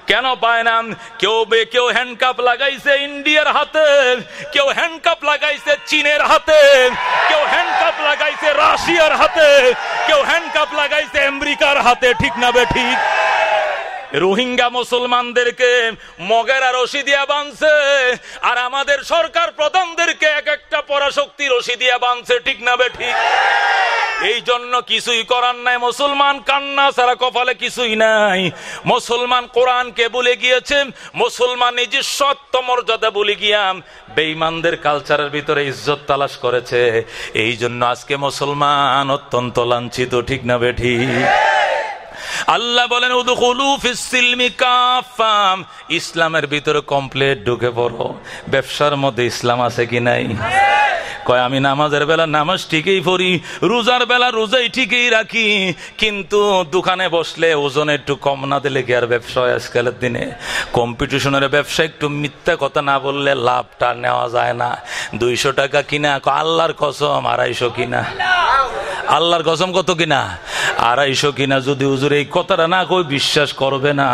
কেন পায় না কেউ কেউ হ্যান্ডকাপ লাগাইছে ইন্ডিয়ার হাতে। কেউ হ্যান্ডকাপ লাগাইছে চীনের হাতে। কেউ হ্যান্ডকাপ লাগাইছে রাশিয়ার হাতে। কেউ হ্যান্ডকাপ লাগাইছে আমেরিকার হাতে। ঠিক না বে ঠিক? রোহিঙ্গা মুসলমানদেরকে মগেরা রশি দিয়া বাঁধছে, আর আমাদের সরকার প্রধানদেরকে এক একটা পরাশক্তি রশি দিয়া বাঁধছে, ঠিক না বে ঠিক? এই জন্য কিছুই করার নাই, মুসলমান কান্না ছাড়া কপালে কিছুই নাই। মুসলমান কোরআনকে বলে গিয়েছে, মুসলমান নিজস্ব আত্মমর্যাদা বলে গিয়াম বেঈমানদের কালচারের ভিতরে ইজ্জত তালাশ করেছে। এই জন্য আজকে মুসলমান অত্যন্ত লাঞ্ছিত, ঠিক না বেঠি আল্লাহ বলেন ইসলামের ভিতরে কমপ্লিট ঢুকে পড়ো। ব্যবসার মধ্যে ইসলাম আছে কি নাই? কয়, আমি নামাজের বেলা নামাজ ঠিকই পড়ি, রোজার বেলা রোজাই ঠিকই রাখি, কিন্তু দোকানে বসলে ওজন একটু কম না দিলে কি আর ব্যবসা আজকালের দিনে? কম্পিটিশনের ব্যবসা একটু মিথ্যা কথা না বললে লাভটা নেওয়া যায় না। দুইশো টাকা কিনা আল্লাহর কসম, আড়াইশো কিনা। আল্লাহর কসম কত কিনা? আড়াইশো কিনা যদি হুজুর এই কথাটা না কই বিশ্বাস করবে না।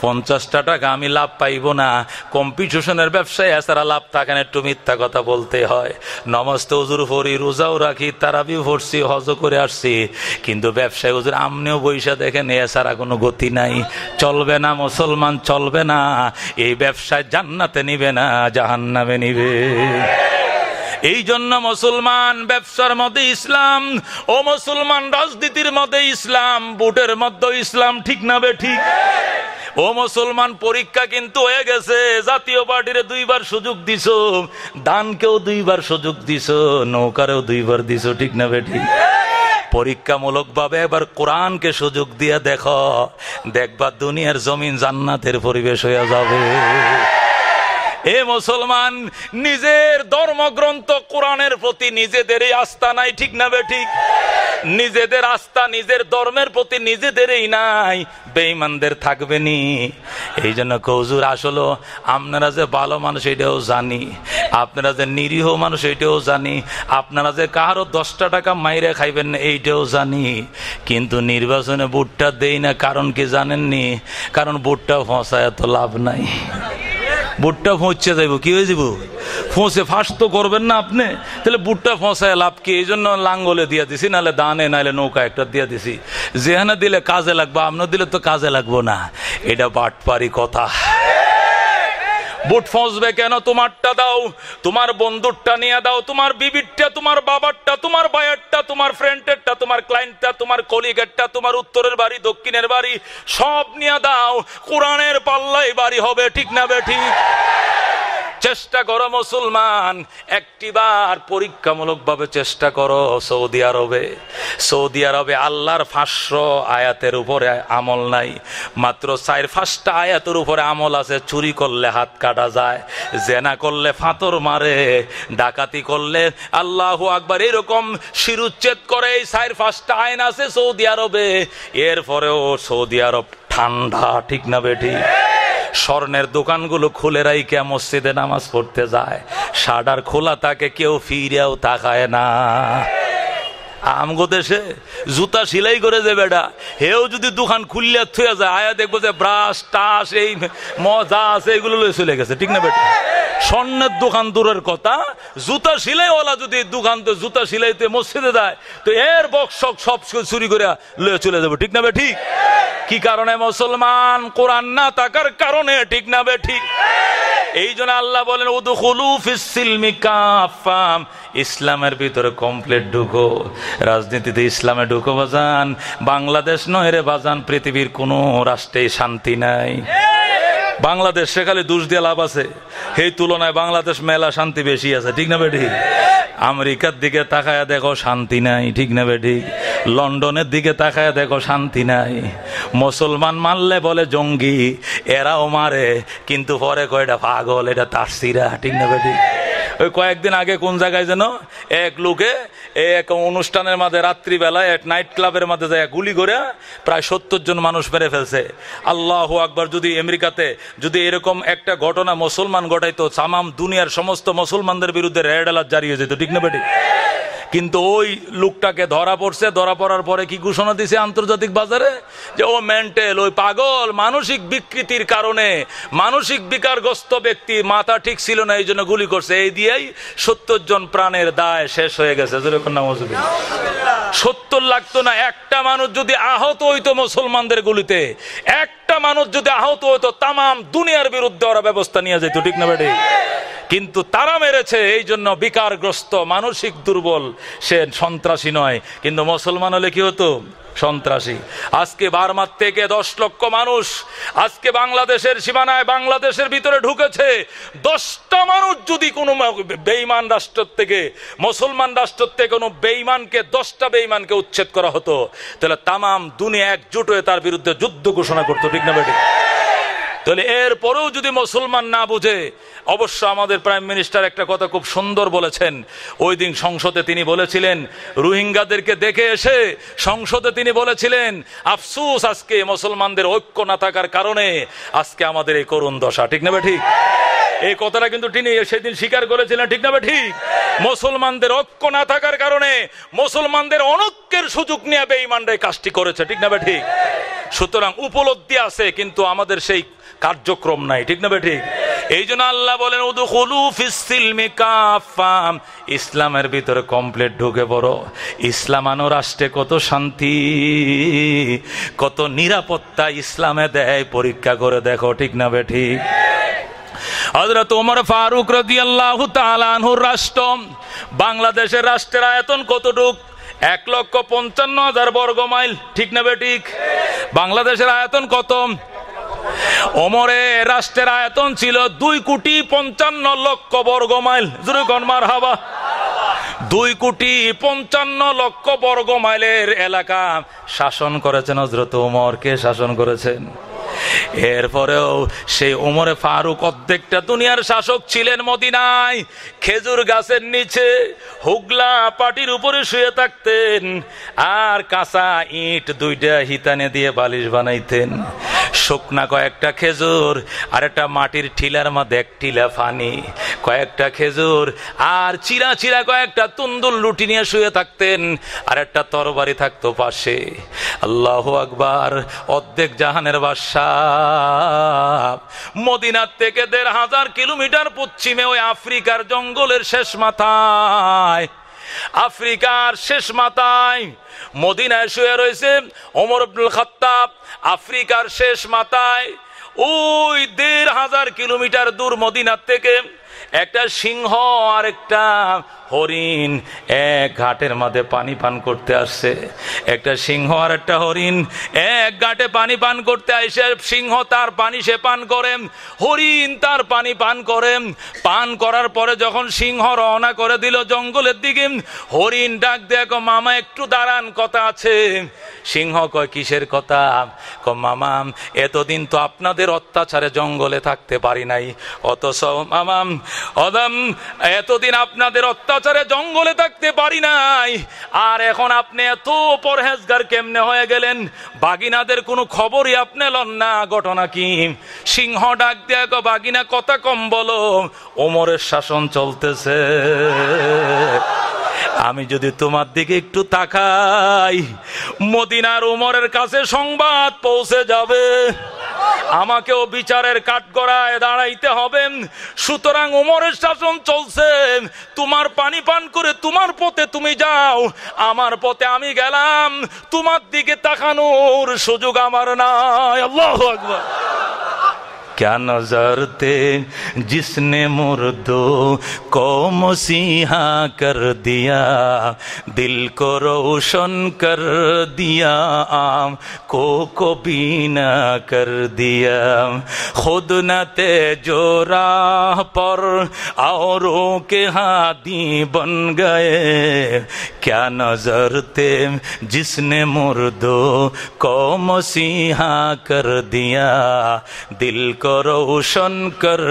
পঞ্চাশটা টাকা আমি লাভ পাইব না। কম্পিটিশনের ব্যবসায় এছাড়া লাভ থাকে না, একটু মিথ্যা কথা বলতে হয়। নমস্তে হুজুর ফরি রোজাও রাখি, তারাবি ভরছি হজ করে আসছি। কিন্তু ব্যবসায় হুজুর আমনিও বৈশা দেখেন এছাড়া কোনো গতি নাই। চলবে না, মুসলমান চলবে না। এই ব্যবসায় জান্নাতে নিবে না, জাহান্নামে নিবে। এই জন্য মুসলমান ব্যবসার মধ্যে ইসলাম ও মুসলমান রাজনীতির মধ্যে ইসলাম, বুটের মধ্যে ইসলাম, ঠিক না বে ঠিক? ও মুসলমান পরীক্ষা কিন্তু হয়ে গেছে, জাতীয় পার্টির দুইবার সুযোগ দিছ, দানকেও দুইবার সুযোগ দিছ, নৌকারেও দুইবার দিছ, ঠিক না বে ঠিক? পরীক্ষামূলক ভাবে এবার কোরআনকে সুযোগ দিয়ে দেখো, দেখবা দুনিয়ার জমিন জান্নাতের পরিবেশ হয়ে যাবে। এ মুসলমান, নিজের ধর্মগ্রন্থ কোরআনের প্রতি নিজেদেরই আস্থা নাই, ঠিক না ঠিক? নিজেদের আস্থা নিজের ধর্মের প্রতি নিজেদেরই নাই, বেঈমানদের থাকবে নি। এই জন্য কৌজুর আসলো আপনারা যে ভালো মানুষ, এটাও জানি। আপনারা যে নিরীহ মানুষ, এটাও জানি। আপনারা যে কারও দশটা টাকা মাইরে খাইবেন না এইটাও জানি। কিন্তু নির্বাচনে ভোটটা দেই না, কারণ কি জানেননি? কারণ ভোটটা ফসায় তো লাভ নাই। বুটটা ফোঁচে যাইব, কি হয়ে যাব ফোঁসে ফাঁস তো করবেন না আপনি। তাহলে বুটটা ফোঁসায় লাভ কি? এই জন্য লাঙ্গলে দিয়ে দিছি, নাহলে দানে, নাহলে নৌকা একটা দিয়ে দিছি। যেহানে দিলে কাজে লাগবে আপনার দিলে তো কাজে লাগবো না। এটা বাটপারি কথা। বুট ফসবে কেন? তোমারটা দাও। তোমার বন্ধুরটা নিয়ে দাও। তোমার বিবিরটা, তোমার বাবারটা, তোমার বায়ারটা, তোমার ফ্রেন্ডেরটা তোমার ক্লায়েন্টটা তোমার কলিগেরটা তোমার উত্তরের বাড়ি, দক্ষিণের বাড়ি, সব নিয়ে দাও। কোরআনের পাল্লাই বাড়ি হবে, ঠিক না বে ঠিক? চেষ্টা করো মুসলমান। একটিবার পরীক্ষামূলক ভাবে চেষ্টা করো সৌদি আরবে। সৌদি আরবে আল্লাহর ফাঁসশ আয়াতের উপরে আমল নাই। মাত্র চার ফাঁসটা আয়াতের উপরে আমল আছে, চুরি করলে হাত কাটা যায়, জেনা করলে ফাতর মারে, ডাকাতি করলে আল্লাহ আকবার। এরকম শিরুচ্ছেদ করে এই চার ফাঁসটা আইন আছে সৌদি আরবে। এরপরেও সৌদি আরব ঠান্ডা, ঠিক না বেঠি? স্বর্ণের দোকানগুলো খুলে রাইকে মসজিদে নামাজ পড়তে যায়। সাডার খোলা তাকে কেউ ফিরেও তাকায় না। আমগো দেশে জুতা সিলাই করে যে বেটা, হেও যদি দোকান খুললে থুয়ে যায়, আয়া দেখব যে ব্রাশ, টাস, এই মজা আছে, এগুলো লয়ে চলে গেছে, ঠিক না বেটা? স্বর্ণের দোকান দূরের কথা, জুতা সিলাইওয়ালা যদি দোকান তো জুতা সিলাইতে মসজিদে দেয় তো এর বক্স সব চুরি করে লয়ে চলে যাব, ঠিক না ঠিক? কি কারণে মুসলমান? কোরআন না থাকার কারণে, ঠিক না বে, ঠিক? এই জন্য আল্লাহ বলেন, উদুখুলু ফিসসিলমি কাফাম ইসলামের ভিতরে কমপ্লিট ঢুকো। রাজনীতিতে ইসলামে ঢুকো বাজান। বাংলাদেশ নয় রে বাজান, পৃথিবীর কোনো রাষ্ট্রে শান্তি নাই। বাংলাদেশ সেখানে দুষ দিয়ে লাভ আছে। সেই তুলনায় বাংলাদেশ মেলা শান্তি বেশি আছে, ঠিক না বেটি আমেরিকার দিকে তাকায় দেখো শান্তি নাই, ঠিক না বেঠিক? লন্ডনের দিকে তাকায় দেখো শান্তি নাই। মুসলমান মারলে বলে জঙ্গি, এরাও মারে, কিন্তু পরে কয়টা পাগল, এটা তারসিরা ঠিক না বেঠিক? ওই কয়েকদিন আগে কোন জায়গায় যেন এক লোকে এক অনুষ্ঠানের মাঝে রাত্রিবেলায়, এক নাইট ক্লাবের মাঝে যায় গুলি করে প্রায় সত্তর জন মানুষ মেরে ফেলছে। আল্লাহ আকবার, যদি আমেরিকাতে যদি এরকম একটা ঘটনা মুসলমান ঘটাইতো সামাম দুনিয়ার সমস্ত মুসলমানদের বিরুদ্ধে রেড অ্যালার্ট জারি হয়ে যেত, ঠিক না বেটি? কিন্তু ওই লোকটাকে ধরা পড়ছে, ধরা পড়ার পরে কি ঘোষণা দিছে আন্তর্জাতিক বাজারে? যে ও মেন্টেল, ওই পাগল, মানসিক বিকৃতির কারণে, মানসিক বিকারগ্রস্ত ব্যক্তি মাথা ঠিক ছিল না এই জন্য গুলি করছে। এই দিয়েই সত্তর জন প্রাণের দায় শেষ হয়ে গেছে। সত্তর লাগতো না, একটা মানুষ যদি আহত হইতো মুসলমানদের গুলিতে একটা মানুষ যদি আহত হতো, তামাম দুনিয়ার বিরুদ্ধে ওরা ব্যবস্থা নিয়ে যেত, ঠিক না বেটে? কিন্তু তারা মেরেছে, এই জন্য বিকারগ্রস্ত, মানসিক দুর্বল, সে সন্ত্রাসী নয়। কিন্তু মুসলমান হলে কি হতো? সন্ত্রাসী। আজকে বার্মার থেকে দশ লক্ষ মানুষ আজকে বাংলাদেশের সীমানায় বাংলাদেশের ভিতরে ঢুকেছে। দশটা মানুষ যদি কোনো বেইমান রাষ্ট্র থেকে, মুসলমান রাষ্ট্র থেকে কোনো বেইমানকে দশটা বেইমানকে উচ্ছেদ করা হতো, তাহলে তামাম দুনিয়া একজুট হয়ে তার বিরুদ্ধে যুদ্ধ ঘোষণা করতো, ঠিক না বেটি তাহলে এরপরেও যদি মুসলমান না বুঝে, অবশ্য আমাদের প্রাইম মিনিস্টার একটা কথা খুব সুন্দর বলেছেন। ওই দিন সংসদে তিনি বলেছিলেন, রোহিঙ্গাদেরকে দেখে এসে সংসদে তিনি বলেছিলেন, আফসুস, আজকে মুসলমানদের ঐক্য না থাকার কারণে আজকে আমাদের এই করুণ দশা। ঠিক নেবে ঠিক? এই কথাটা কিন্তু তিনি সেদিন স্বীকার করেছিলেন, ঠিক না ঠিক? মুসলমানদের ঐক্য না থাকার কারণে মুসলমানদের অনৈক্যের সুযোগ নিয়ে বেঈমানরাই কাজটি করেছে, ঠিক না ঠিক? সুতরাং উপলব্ধি আছে, কিন্তু আমাদের সেই কার্যক্রম নাই, ঠিক না ঠিক এই জন্য আল্লাহ বলেন ইসলামের ভিতরে কমপ্লিট ঢুকে পড়ো। ইসলামানো রাষ্ট্রে কত শান্তি, কত নিরাপত্তা ইসলামে দেয়, পরীক্ষা করে দেখো, ঠিক না ঠিক হজরত ওমর ফারুক রদি আল্লাহ তালানহুর রাষ্ট্র, বাংলাদেশের রাষ্ট্রের আয়তন কতটুক? এক লক্ষ পঞ্চান্ন হাজার বর্গ মাইল, ঠিক না বেঠিক? বাংলাদেশের আয়তন কত? ওমরে রাষ্ট্রের আয়তন ছিল দুই কোটি পঞ্চান্ন লক্ষ বর্গ মাইল। মার হাবা দুই কোটি পঞ্চান্ন লক্ষ বর্গ মাইলের এলাকা শাসন করেছেন হজরত ওমর। কে শাসন করেছেন? এরপরেও সেই ওমরে ফারুক অর্ধেকটা দুনিয়ার শাসক ছিলেন মদিনায়। খেজুর গাছের নিচে হুগলা পাটির উপরে শুয়ে থাকতেন আর কাঁচা ইট দুইটা হিতানে দিয়ে বালিশ বানাইতেন। শুকনা কয়েকটা খেজুর আর একটা মাটির ঠিলার মধ্যে এক ঠিলা ফানি, কয়েকটা খেজুর আর চিরা চিরা কয়েকটা তুন্দুল লুটি নিয়ে শুয়ে থাকতেন আর একটা তরবারি থাকতো পাশে। আল্লাহ আকবার, অর্ধেক জাহানের বাসা মদিনার থেকে দেড় হাজার কিলোমিটার পশ্চিমে ওই আফ্রিকার জঙ্গলের শেষ মাথায়। আফ্রিকার শেষ মাথায় মদিনায় শুয়ে রয়েছে ওমর আব্দুল খত্তাব। আফ্রিকার শেষ মাথায় ওই দেড় হাজার কিলোমিটার দূর মদিনার থেকে একটা সিংহ আর একটা হরিণ এক ঘাটের মধ্যে পানি পান করতে আসছে। একটা সিংহ আর একটা হরিণ এক ঘাটে পানি পান করতে আসে। সিংহ তার পানি সে পান করে, হরিণ তার পানি পান করে। পান করার পরে যখন সিংহ রওনা করে দিল জঙ্গলের দিকে, হরিণ ডাক দেখো মামা, একটু দাঁড়ান, কথা আছে। সিংহ কয়, কিসের কথা? ক মামা, এতদিন তো আপনাদের অত্যাচারে জঙ্গলে থাকতে পারি নাই। অথচ মামাম অদম, এতদিন আপনাদের অত্যাচারে জঙ্গলে থাকতে পারি নাই। আর এখন আপনি এত পরহেজগার কেমনে হয়ে গেলেন? বাগিনাদের কোনো খবরই আপনি লন না, ঘটনা কি? সিংহ ডাক দেয়া বাগিনা, কথা কম বলো। ওমরের শাসন চলতেছে। আমি যদি তোমার দিকে একটু তাকাই, মদিনার উমরের কাছে সংবাদ পৌঁছে যাবে। আমাকেও বিচারের কাঠগড়ায় দাঁড়াইতে হবে। সুতরাং উমরের শাসন চলছে। তোমার পানি পান করে তোমার পথে তুমি যাও। আমার পথে আমি গেলাম। তোমার দিকে তাকানোর সুযোগ আমার নাই। আল্লাহ আকবর। کیا نظر تے جس نے مردو کو مسیحا کر دیا؟ دل کو روشن کر دیا آم کو کو بینا کر دیا۔ خود نہ تے جو راہ پر اوروں کے ہادی بن گئے۔ کیا نظر تے جس نے مردو کو مسیحا کر دیا؟ دل کو को रोशन कर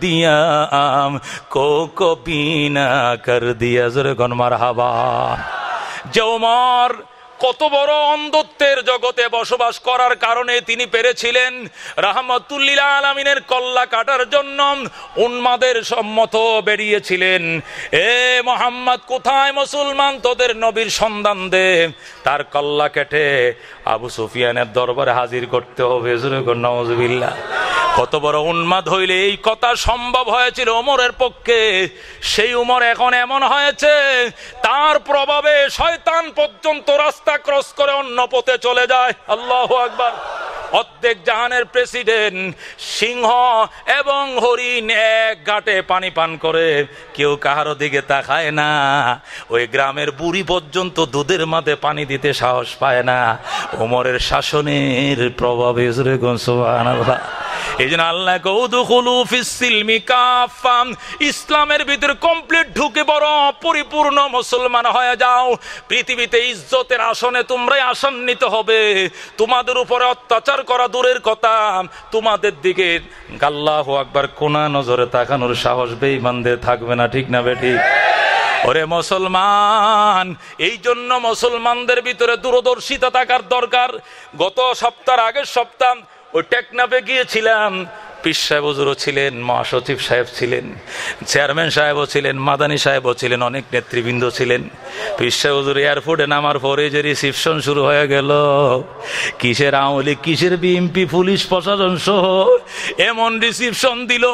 दिया आम को को बीना कर दिया জোরে গণ মার হাবা যে ওমর কত বড় অন্ধত্বের জগতে বসবাস করার কারণে তিনি পেরেছিলেন রাহমতুল্লিল আলমিনের কল্লা কাটার জন্য উন্মাদের সম্মত বেরিয়েছিলেন এ মোহাম্মদ কোথায় মুসলমান তোদের নবীর সন্ধান দে তার কল্লা কেটে আবু সুফিয়ানের দরবারে হাজির করতে হবে নজবিল্লা কত বড় উন্মাদ হইলে এই কথা সম্ভব হয়েছিল ওমরের পক্ষে। সেই উমর এখন এমন হয়েছে, তার প্রভাবে শয়তান পর্যন্ত রাস্তা ক্রস করে অন্য পথে চলে যায়। আল্লাহ আকবার। অর্ধেক জাহানের প্রেসিডেন্ট, সিংহ এবং হরিণ এক ঘাটে পানি পান করে। কেউ কাহারো দিকে তাকায় না। ওই গ্রামের বুড়ি পর্যন্ত দুধের মাঝে পানি দিতে সাহস পায় না। ওমরের শাসনের প্রভাবে এই জন্য আল্লাহ ইসলামের ভিতরে কমপ্লিট ঢুকে বড় পরিপূর্ণ মুসলমান হয়ে যাও। পৃথিবীতে ইজ্জতের আসনে তোমরাই আসন্নিত হবে। তোমাদের উপরে অত্যাচার করা দূরের কথা। তোমাদের দিকে গাল্লাহ আকবার কোনা নজরে তাকানোর সাহস বেইমানদের থাকবে না, ঠিক না বেঠিক ওরে মুসলমান, এই জন্য মুসলমানদের ভিতরে দূরদর্শিতা থাকার দরকার। গত সপ্তাহ আগের সপ্তাহ ওই টেকনাফে গিয়েছিলাম পিস সাহেব সাহেবজুরও ছিলেন মহাসচিব সাহেব ছিলেন, চেয়ারম্যান সাহেবও ছিলেন, মাদানী সাহেবও ছিলেন, অনেক নেতৃবৃন্দ ছিলেন। পিস সাহেব সাহেবজুর এয়ারপোর্টে নামার পরে যে রিসিপশন শুরু হয়ে গেল, কিসের আওয়ামী কিসের বিএমপি পুলিশ প্রশাসন সহ এমন রিসিপশন দিল,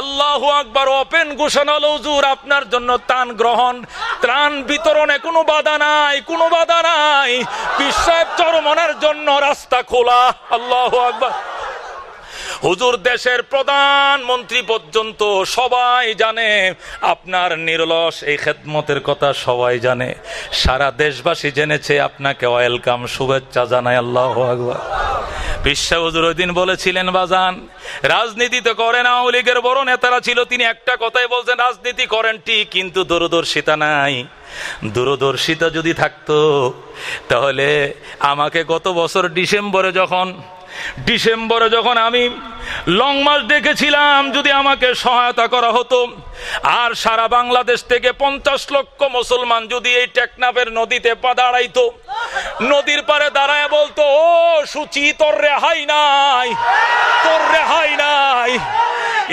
আল্লাহ আকবার ওপেন ঘোষণা হুজুর, আপনার জন্য তান গ্রহণ, ত্রাণ বিতরণে কোনো বাধা নাই, কোনো বাধা নাই। পিস সাহেব চরমনের জন্য রাস্তা খোলা, আল্লাহ আকবার। হুজুর দেশের প্রধানমন্ত্রী পর্যন্ত সবাই জানে, আপনার নিরলস এই খেদমতের কথা সবাই জানে। সারা দেশবাসী জেনেছে আপনাকে ওয়েলকাম, শুভেচ্ছা জানায় আল্লাহ আকবার। বিশ্ব হুজুর ওই দিন বলেছিলেন, বাজান রাজনীতিতে করেন আওয়ামী লীগের বড় নেতারা ছিল, তিনি একটা কথাই বলছেন, রাজনীতি করেন ঠিক, কিন্তু দূরদর্শিতা নাই। দূরদর্শিতা যদি থাকতো, তাহলে আমাকে গত বছর ডিসেম্বরে যখন ডিসেম্বরে যখন আমি লং মাস দেখেছিলাম যদি আমাকে সহায়তা করা হতো। আর সারা বাংলাদেশ থেকে পঞ্চাশ লক্ষ মুসলমান যদি এই টেকনাফের নদীতে পা দাঁড়াইতো। নদীর পারে দাঁড়ায় বলতো, ও, সুচি, তোর রেহাই নাই, তোর রেহাই নাই।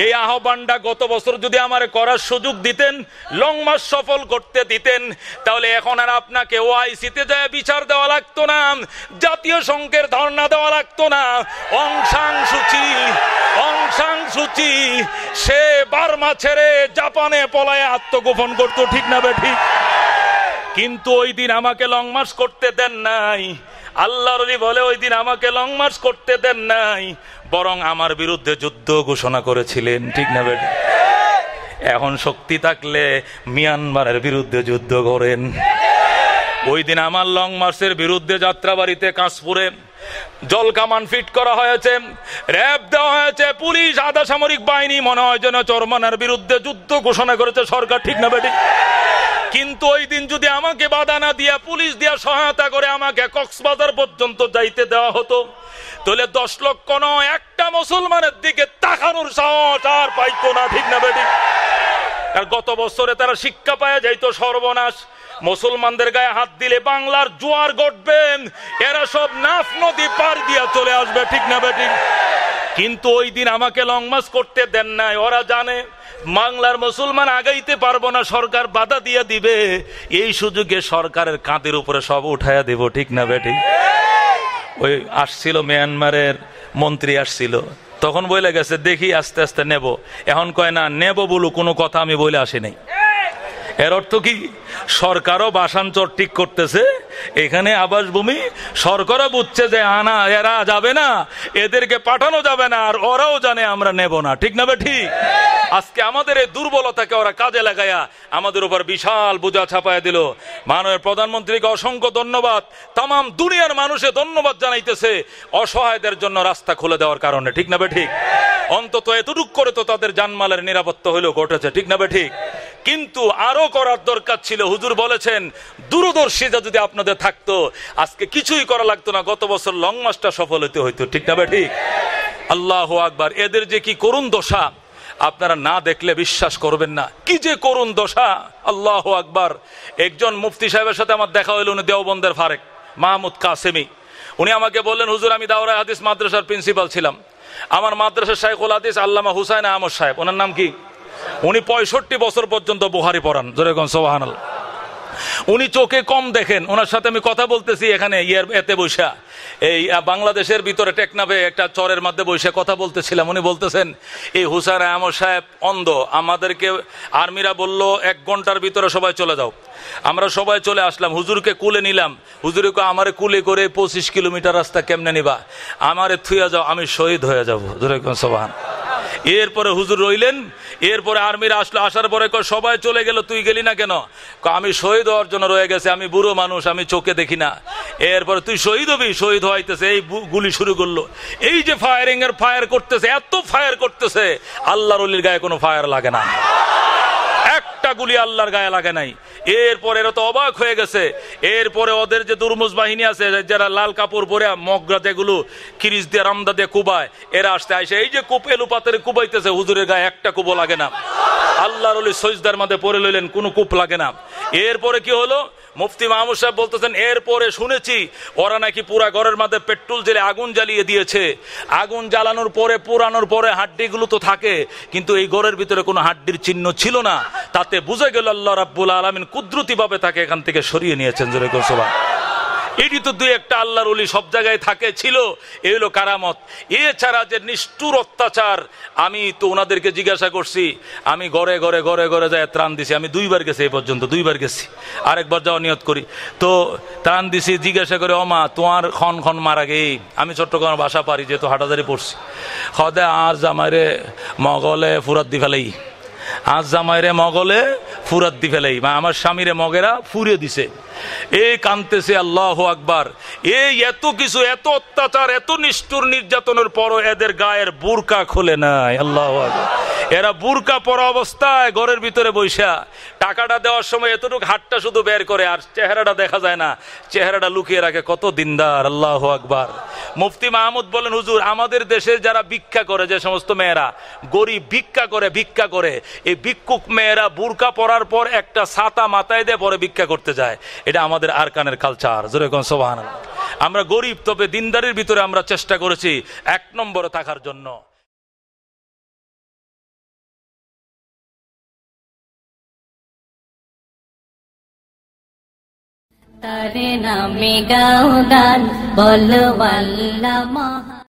এই আহ্বানটা গত বছর যদি আমার করার সুযোগ দিতেন, লং মাস সফল করতে দিতেন, তাহলে এখন আর আপনাকে ওআইসিতে যায় বিচার দেওয়া লাগতো না, জাতীয় সংঘের ধর্ণা দেওয়া লাগতো না। অংশাং অংশাং সূচি, সে বার্মা ছেড়ে জাপানে পলায় আত্মগোপন করতো, ঠিক না ঠিক? কিন্তু ওই দিন আমাকে লং মার্চ করতে দেন নাই। আল্লাহর বলে ওই দিন আমাকে লং মার্চ করতে দেন নাই। বরং আমার বিরুদ্ধে যুদ্ধ ঘোষণা করেছিলেন, ঠিক না বেটা এখন শক্তি থাকলে মিয়ানমারের বিরুদ্ধে যুদ্ধ করেন। ওই দিন আমার লং মার্চের বিরুদ্ধে যাত্রাবাড়িতে কাঁচপুরে জল কামান ফিট করা হয়েছে, র্যাব দেওয়া হয়েছে, পুলিশ, আধা সামরিক বাহিনী, মনে হয় যেন চরমানের বিরুদ্ধে যুদ্ধ ঘোষণা করেছে, সরকার ঠিক না বেটি কিন্তু ওই দিন যদি আমাকে বাধা না দিয়া, পুলিশ দিয়া সহায়তা করে আমাকে কক্সবাজার পর্যন্ত যাইতে দেওয়া হতো, তাহলে দশ লক্ষ নয়, একটা মুসলমানের দিকে তাকানোর সাহস আর পাইতো না, ঠিক না বেটি আর গত বছরে তারা শিক্ষা পায় যাইতো সর্বনাশ। মুসলমানদের গায়ে হাত দিলে বাংলার জোয়ার ঘটবেন এরা সব নাফ নদী পার দিয়া চলে আসবে, ঠিক না বেটি কিন্তু ওই দিন আমাকে লং মাস করতে দেন নাই। ওরা জানে, বাংলার মুসলমান আগাইতে পারব না, সরকার বাধা দিয়ে দিবে। এই সুযোগে সরকারের কাঁধের উপরে সব উঠাইয়া দেব, ঠিক না বেটি ওই আসছিল মিয়ানমারের মন্ত্রী আসছিল। তখন বলে গেছে, দেখি, আস্তে আস্তে নেব। এখন কয়, না, নেব বলু কোনো কথা আমি বলে আসি নাই। এর অর্থ কি? সরকারও বাসাঞ্চর ঠিক করতেছে, এখানে আবাসভূমি সরকারও বুঝছে যে আনা এরা যাবে না, এদেরকে পাঠানো যাবে না, আর ওরাও জানে আমরা নেব না। ঠিক না ঠিক? আজকে আমাদের এই দুর্বলতাকে ওরা কাজে লাগাইয়া আমাদের উপর বিশাল বোঝা ছাপায় দিল। মাননীয় প্রধানমন্ত্রীকে অসংখ্য ধন্যবাদ। তাম দুনিয়ার মানুষে ধন্যবাদ জানাইতেছে অসহায়দের জন্য রাস্তা খুলে দেওয়ার কারণে। ঠিক না ঠিক? অন্তত এতটুক করে তো তাদের জানমালের নিরাপত্তা হইলেও ঘটেছে। ঠিক না ঠিক? কিন্তু আরও করার দরকার ছিল। হুজুর বলেছেন দূরদর্শীটা যদি আপনাদের থাকতো, আজকে কিছুই করা লাগতো না, গত বছর লং মাসটা সফল হইতে হইতো, ঠিক না বে ঠিক? আল্লাহ আকবার, এদের যে কি করুণ দশা, আপনারা না দেখলে বিশ্বাস করবেন না। কি যে করুণ দশা, আল্লাহ আকবার। একজন মুফতি সাহেবের সাথে আমার দেখা হইল, উনি দেওবন্দের ফারেক, মাহমুদ কাসেমি। উনি আমাকে বললেন, হুজুর, আমি দাওরা হাদিস মাদ্রাসার প্রিন্সিপাল ছিলাম। আমার মাদ্রাসার শাইখুল হাদিস আল্লামা হুসাইন আহমদ সাহেব। ওনার নাম কি? উনি পঁয়ষট্টি বছর পর্যন্ত বুহারি পড়ান। জোরেগন সোহান উনি চোখে কম দেখেন। ওনার সাথে আমি কথা বলতেছি এখানে, ইয়ের এতে বৈশা এই বাংলাদেশের ভিতরে টেকনাফে একটা চরের মধ্যে বৈশা কথা বলতেছিলাম। উনি বলতেছেন, এই হুসার আহমদ সাহেব অন্ধ। আমাদেরকে আর্মিরা বলল, এক ঘণ্টার ভিতরে সবাই চলে যাও। আমরা সবাই চলে আসলাম। হুজুরকে কুলে নিলাম। হুজুরকে আমারে কুলে করে পঁচিশ কিলোমিটার রাস্তা কেমনে নিবা? আমারে থুয়া যাও, আমি শহীদ হয়ে যাব। সোবাহান এরপরে হুজুর রইলেন, এরপরে আর্মিরা আসলো, আসার পরে সবাই চলে গেল, তুই গেলি না কেন? আমি শহীদ হওয়ার জন্য রয়ে গেছে, আমি বুড়ো মানুষ, আমি চোখে দেখি না। এরপরে তুই শহীদ হবি, শহীদ হইতেছে এই গুলি শুরু করল। এই যে ফায়ারিং এর ফায়ার করতেছে, এত ফায়ার করতেছে, আল্লাহর গায়ে কোনো ফায়ার লাগে না। একটা গুলি আল্লাহর গায়ে লাগে নাই। এরপরে এরা তো অবাক হয়ে গেছে। এরপরে ওদের যে দুর্মুজ বাহিনী আছে, যারা লাল কাপড় পরে মগরা যেগুলো কিরিস দিয়ে রামদা দিয়ে কুবায়, এরা আসতে আসে। এই যে কুপ এলুপাতের কুবাইতেছে, হুজুরের গায়ে একটা কুবো লাগে না। আল্লাহর সৈজদার মধ্যে পরে লইলেন, কোনো কূপ লাগে না। এরপরে কি হলো? মুফতি মাহমুদ সাহেব বলতেছেন, এরপরে শুনেছি, ওরা নাকি পুরা ঘরের মধ্যে পেট্রোল জেলে আগুন জ্বালিয়ে দিয়েছে। আগুন জ্বালানোর পরে, পুরানোর পরে হাড্ডিগুলো তো থাকে, কিন্তু এই ঘরের ভিতরে কোনো হাড্ডির চিহ্ন ছিল না। তাতে বুঝে গেল আল্লাহ রাব্বুল আলমিন কুদরতি ভাবে তাকে এখান থেকে সরিয়ে নিয়েছেন, জোরে গোসবা এটি তো দুই একটা আল্লাহর অলি সব জায়গায় থাকে, ছিল এই হলো কারামত। এছাড়া যে নিষ্ঠুর অত্যাচার, আমি তো ওনাদেরকে জিজ্ঞাসা করছি, আমি ঘরে ঘরে ঘরে ঘরে যায় ত্রাণ দিছি, আমি দুইবার গেছি এই পর্যন্ত, দুইবার গেছি। আরেকবার যাওয়া নিয়ত করি। তো ত্রাণ দিছি, জিজ্ঞাসা করে অমা তোমার খন খন মারা গেই। আমি চট্টগ্রাম বাসা পারি যেহেতু হাটাদারি পড়ছি। হদে আর জামাইরে মগলে ফুরাত দি ফেলেই আজ জামাইরে মগলে ফুরাত দি ফেলেই আমার স্বামীরে মগেরা ফুরিয়ে দিছে। এই কানতেছে আল্লাহ আকবার। এই এত কিছু, এত অত্যাচার, এত নিষ্ঠুর নির্যাতনের পরও এদের গায়ের বুরকা খুলে নাই, আল্লাহ এরা বুরকা পরা অবস্থায় ঘরের ভিতরে বৈশা টাকাটা দেওয়ার সময় এতটুকু হাতটা শুধু বের করে, আর চেহারাটা দেখা যায় না, চেহারাটা লুকিয়ে রাখে, কত দিনদার, আল্লাহ আকবার। মুফতি মাহমুদ বলেন, হুজুর, আমাদের দেশের যারা ভিক্ষা করে, যে সমস্ত মেয়েরা, গরিব ভিক্ষা করে ভিক্ষা করে এই ভিক্ষুক মেয়েরা বুরকা পরার পর একটা ছাতা মাথায় দিয়ে পরে ভিক্ষা করতে যায়। এটা আমাদের আরকানের কালচার জোরে কোন সোহান আমরা গরিব, তবে দিনদারির ভিতরে আমরা চেষ্টা করেছি এক নম্বরে থাকার জন্য। তার নামে গাও গান বলো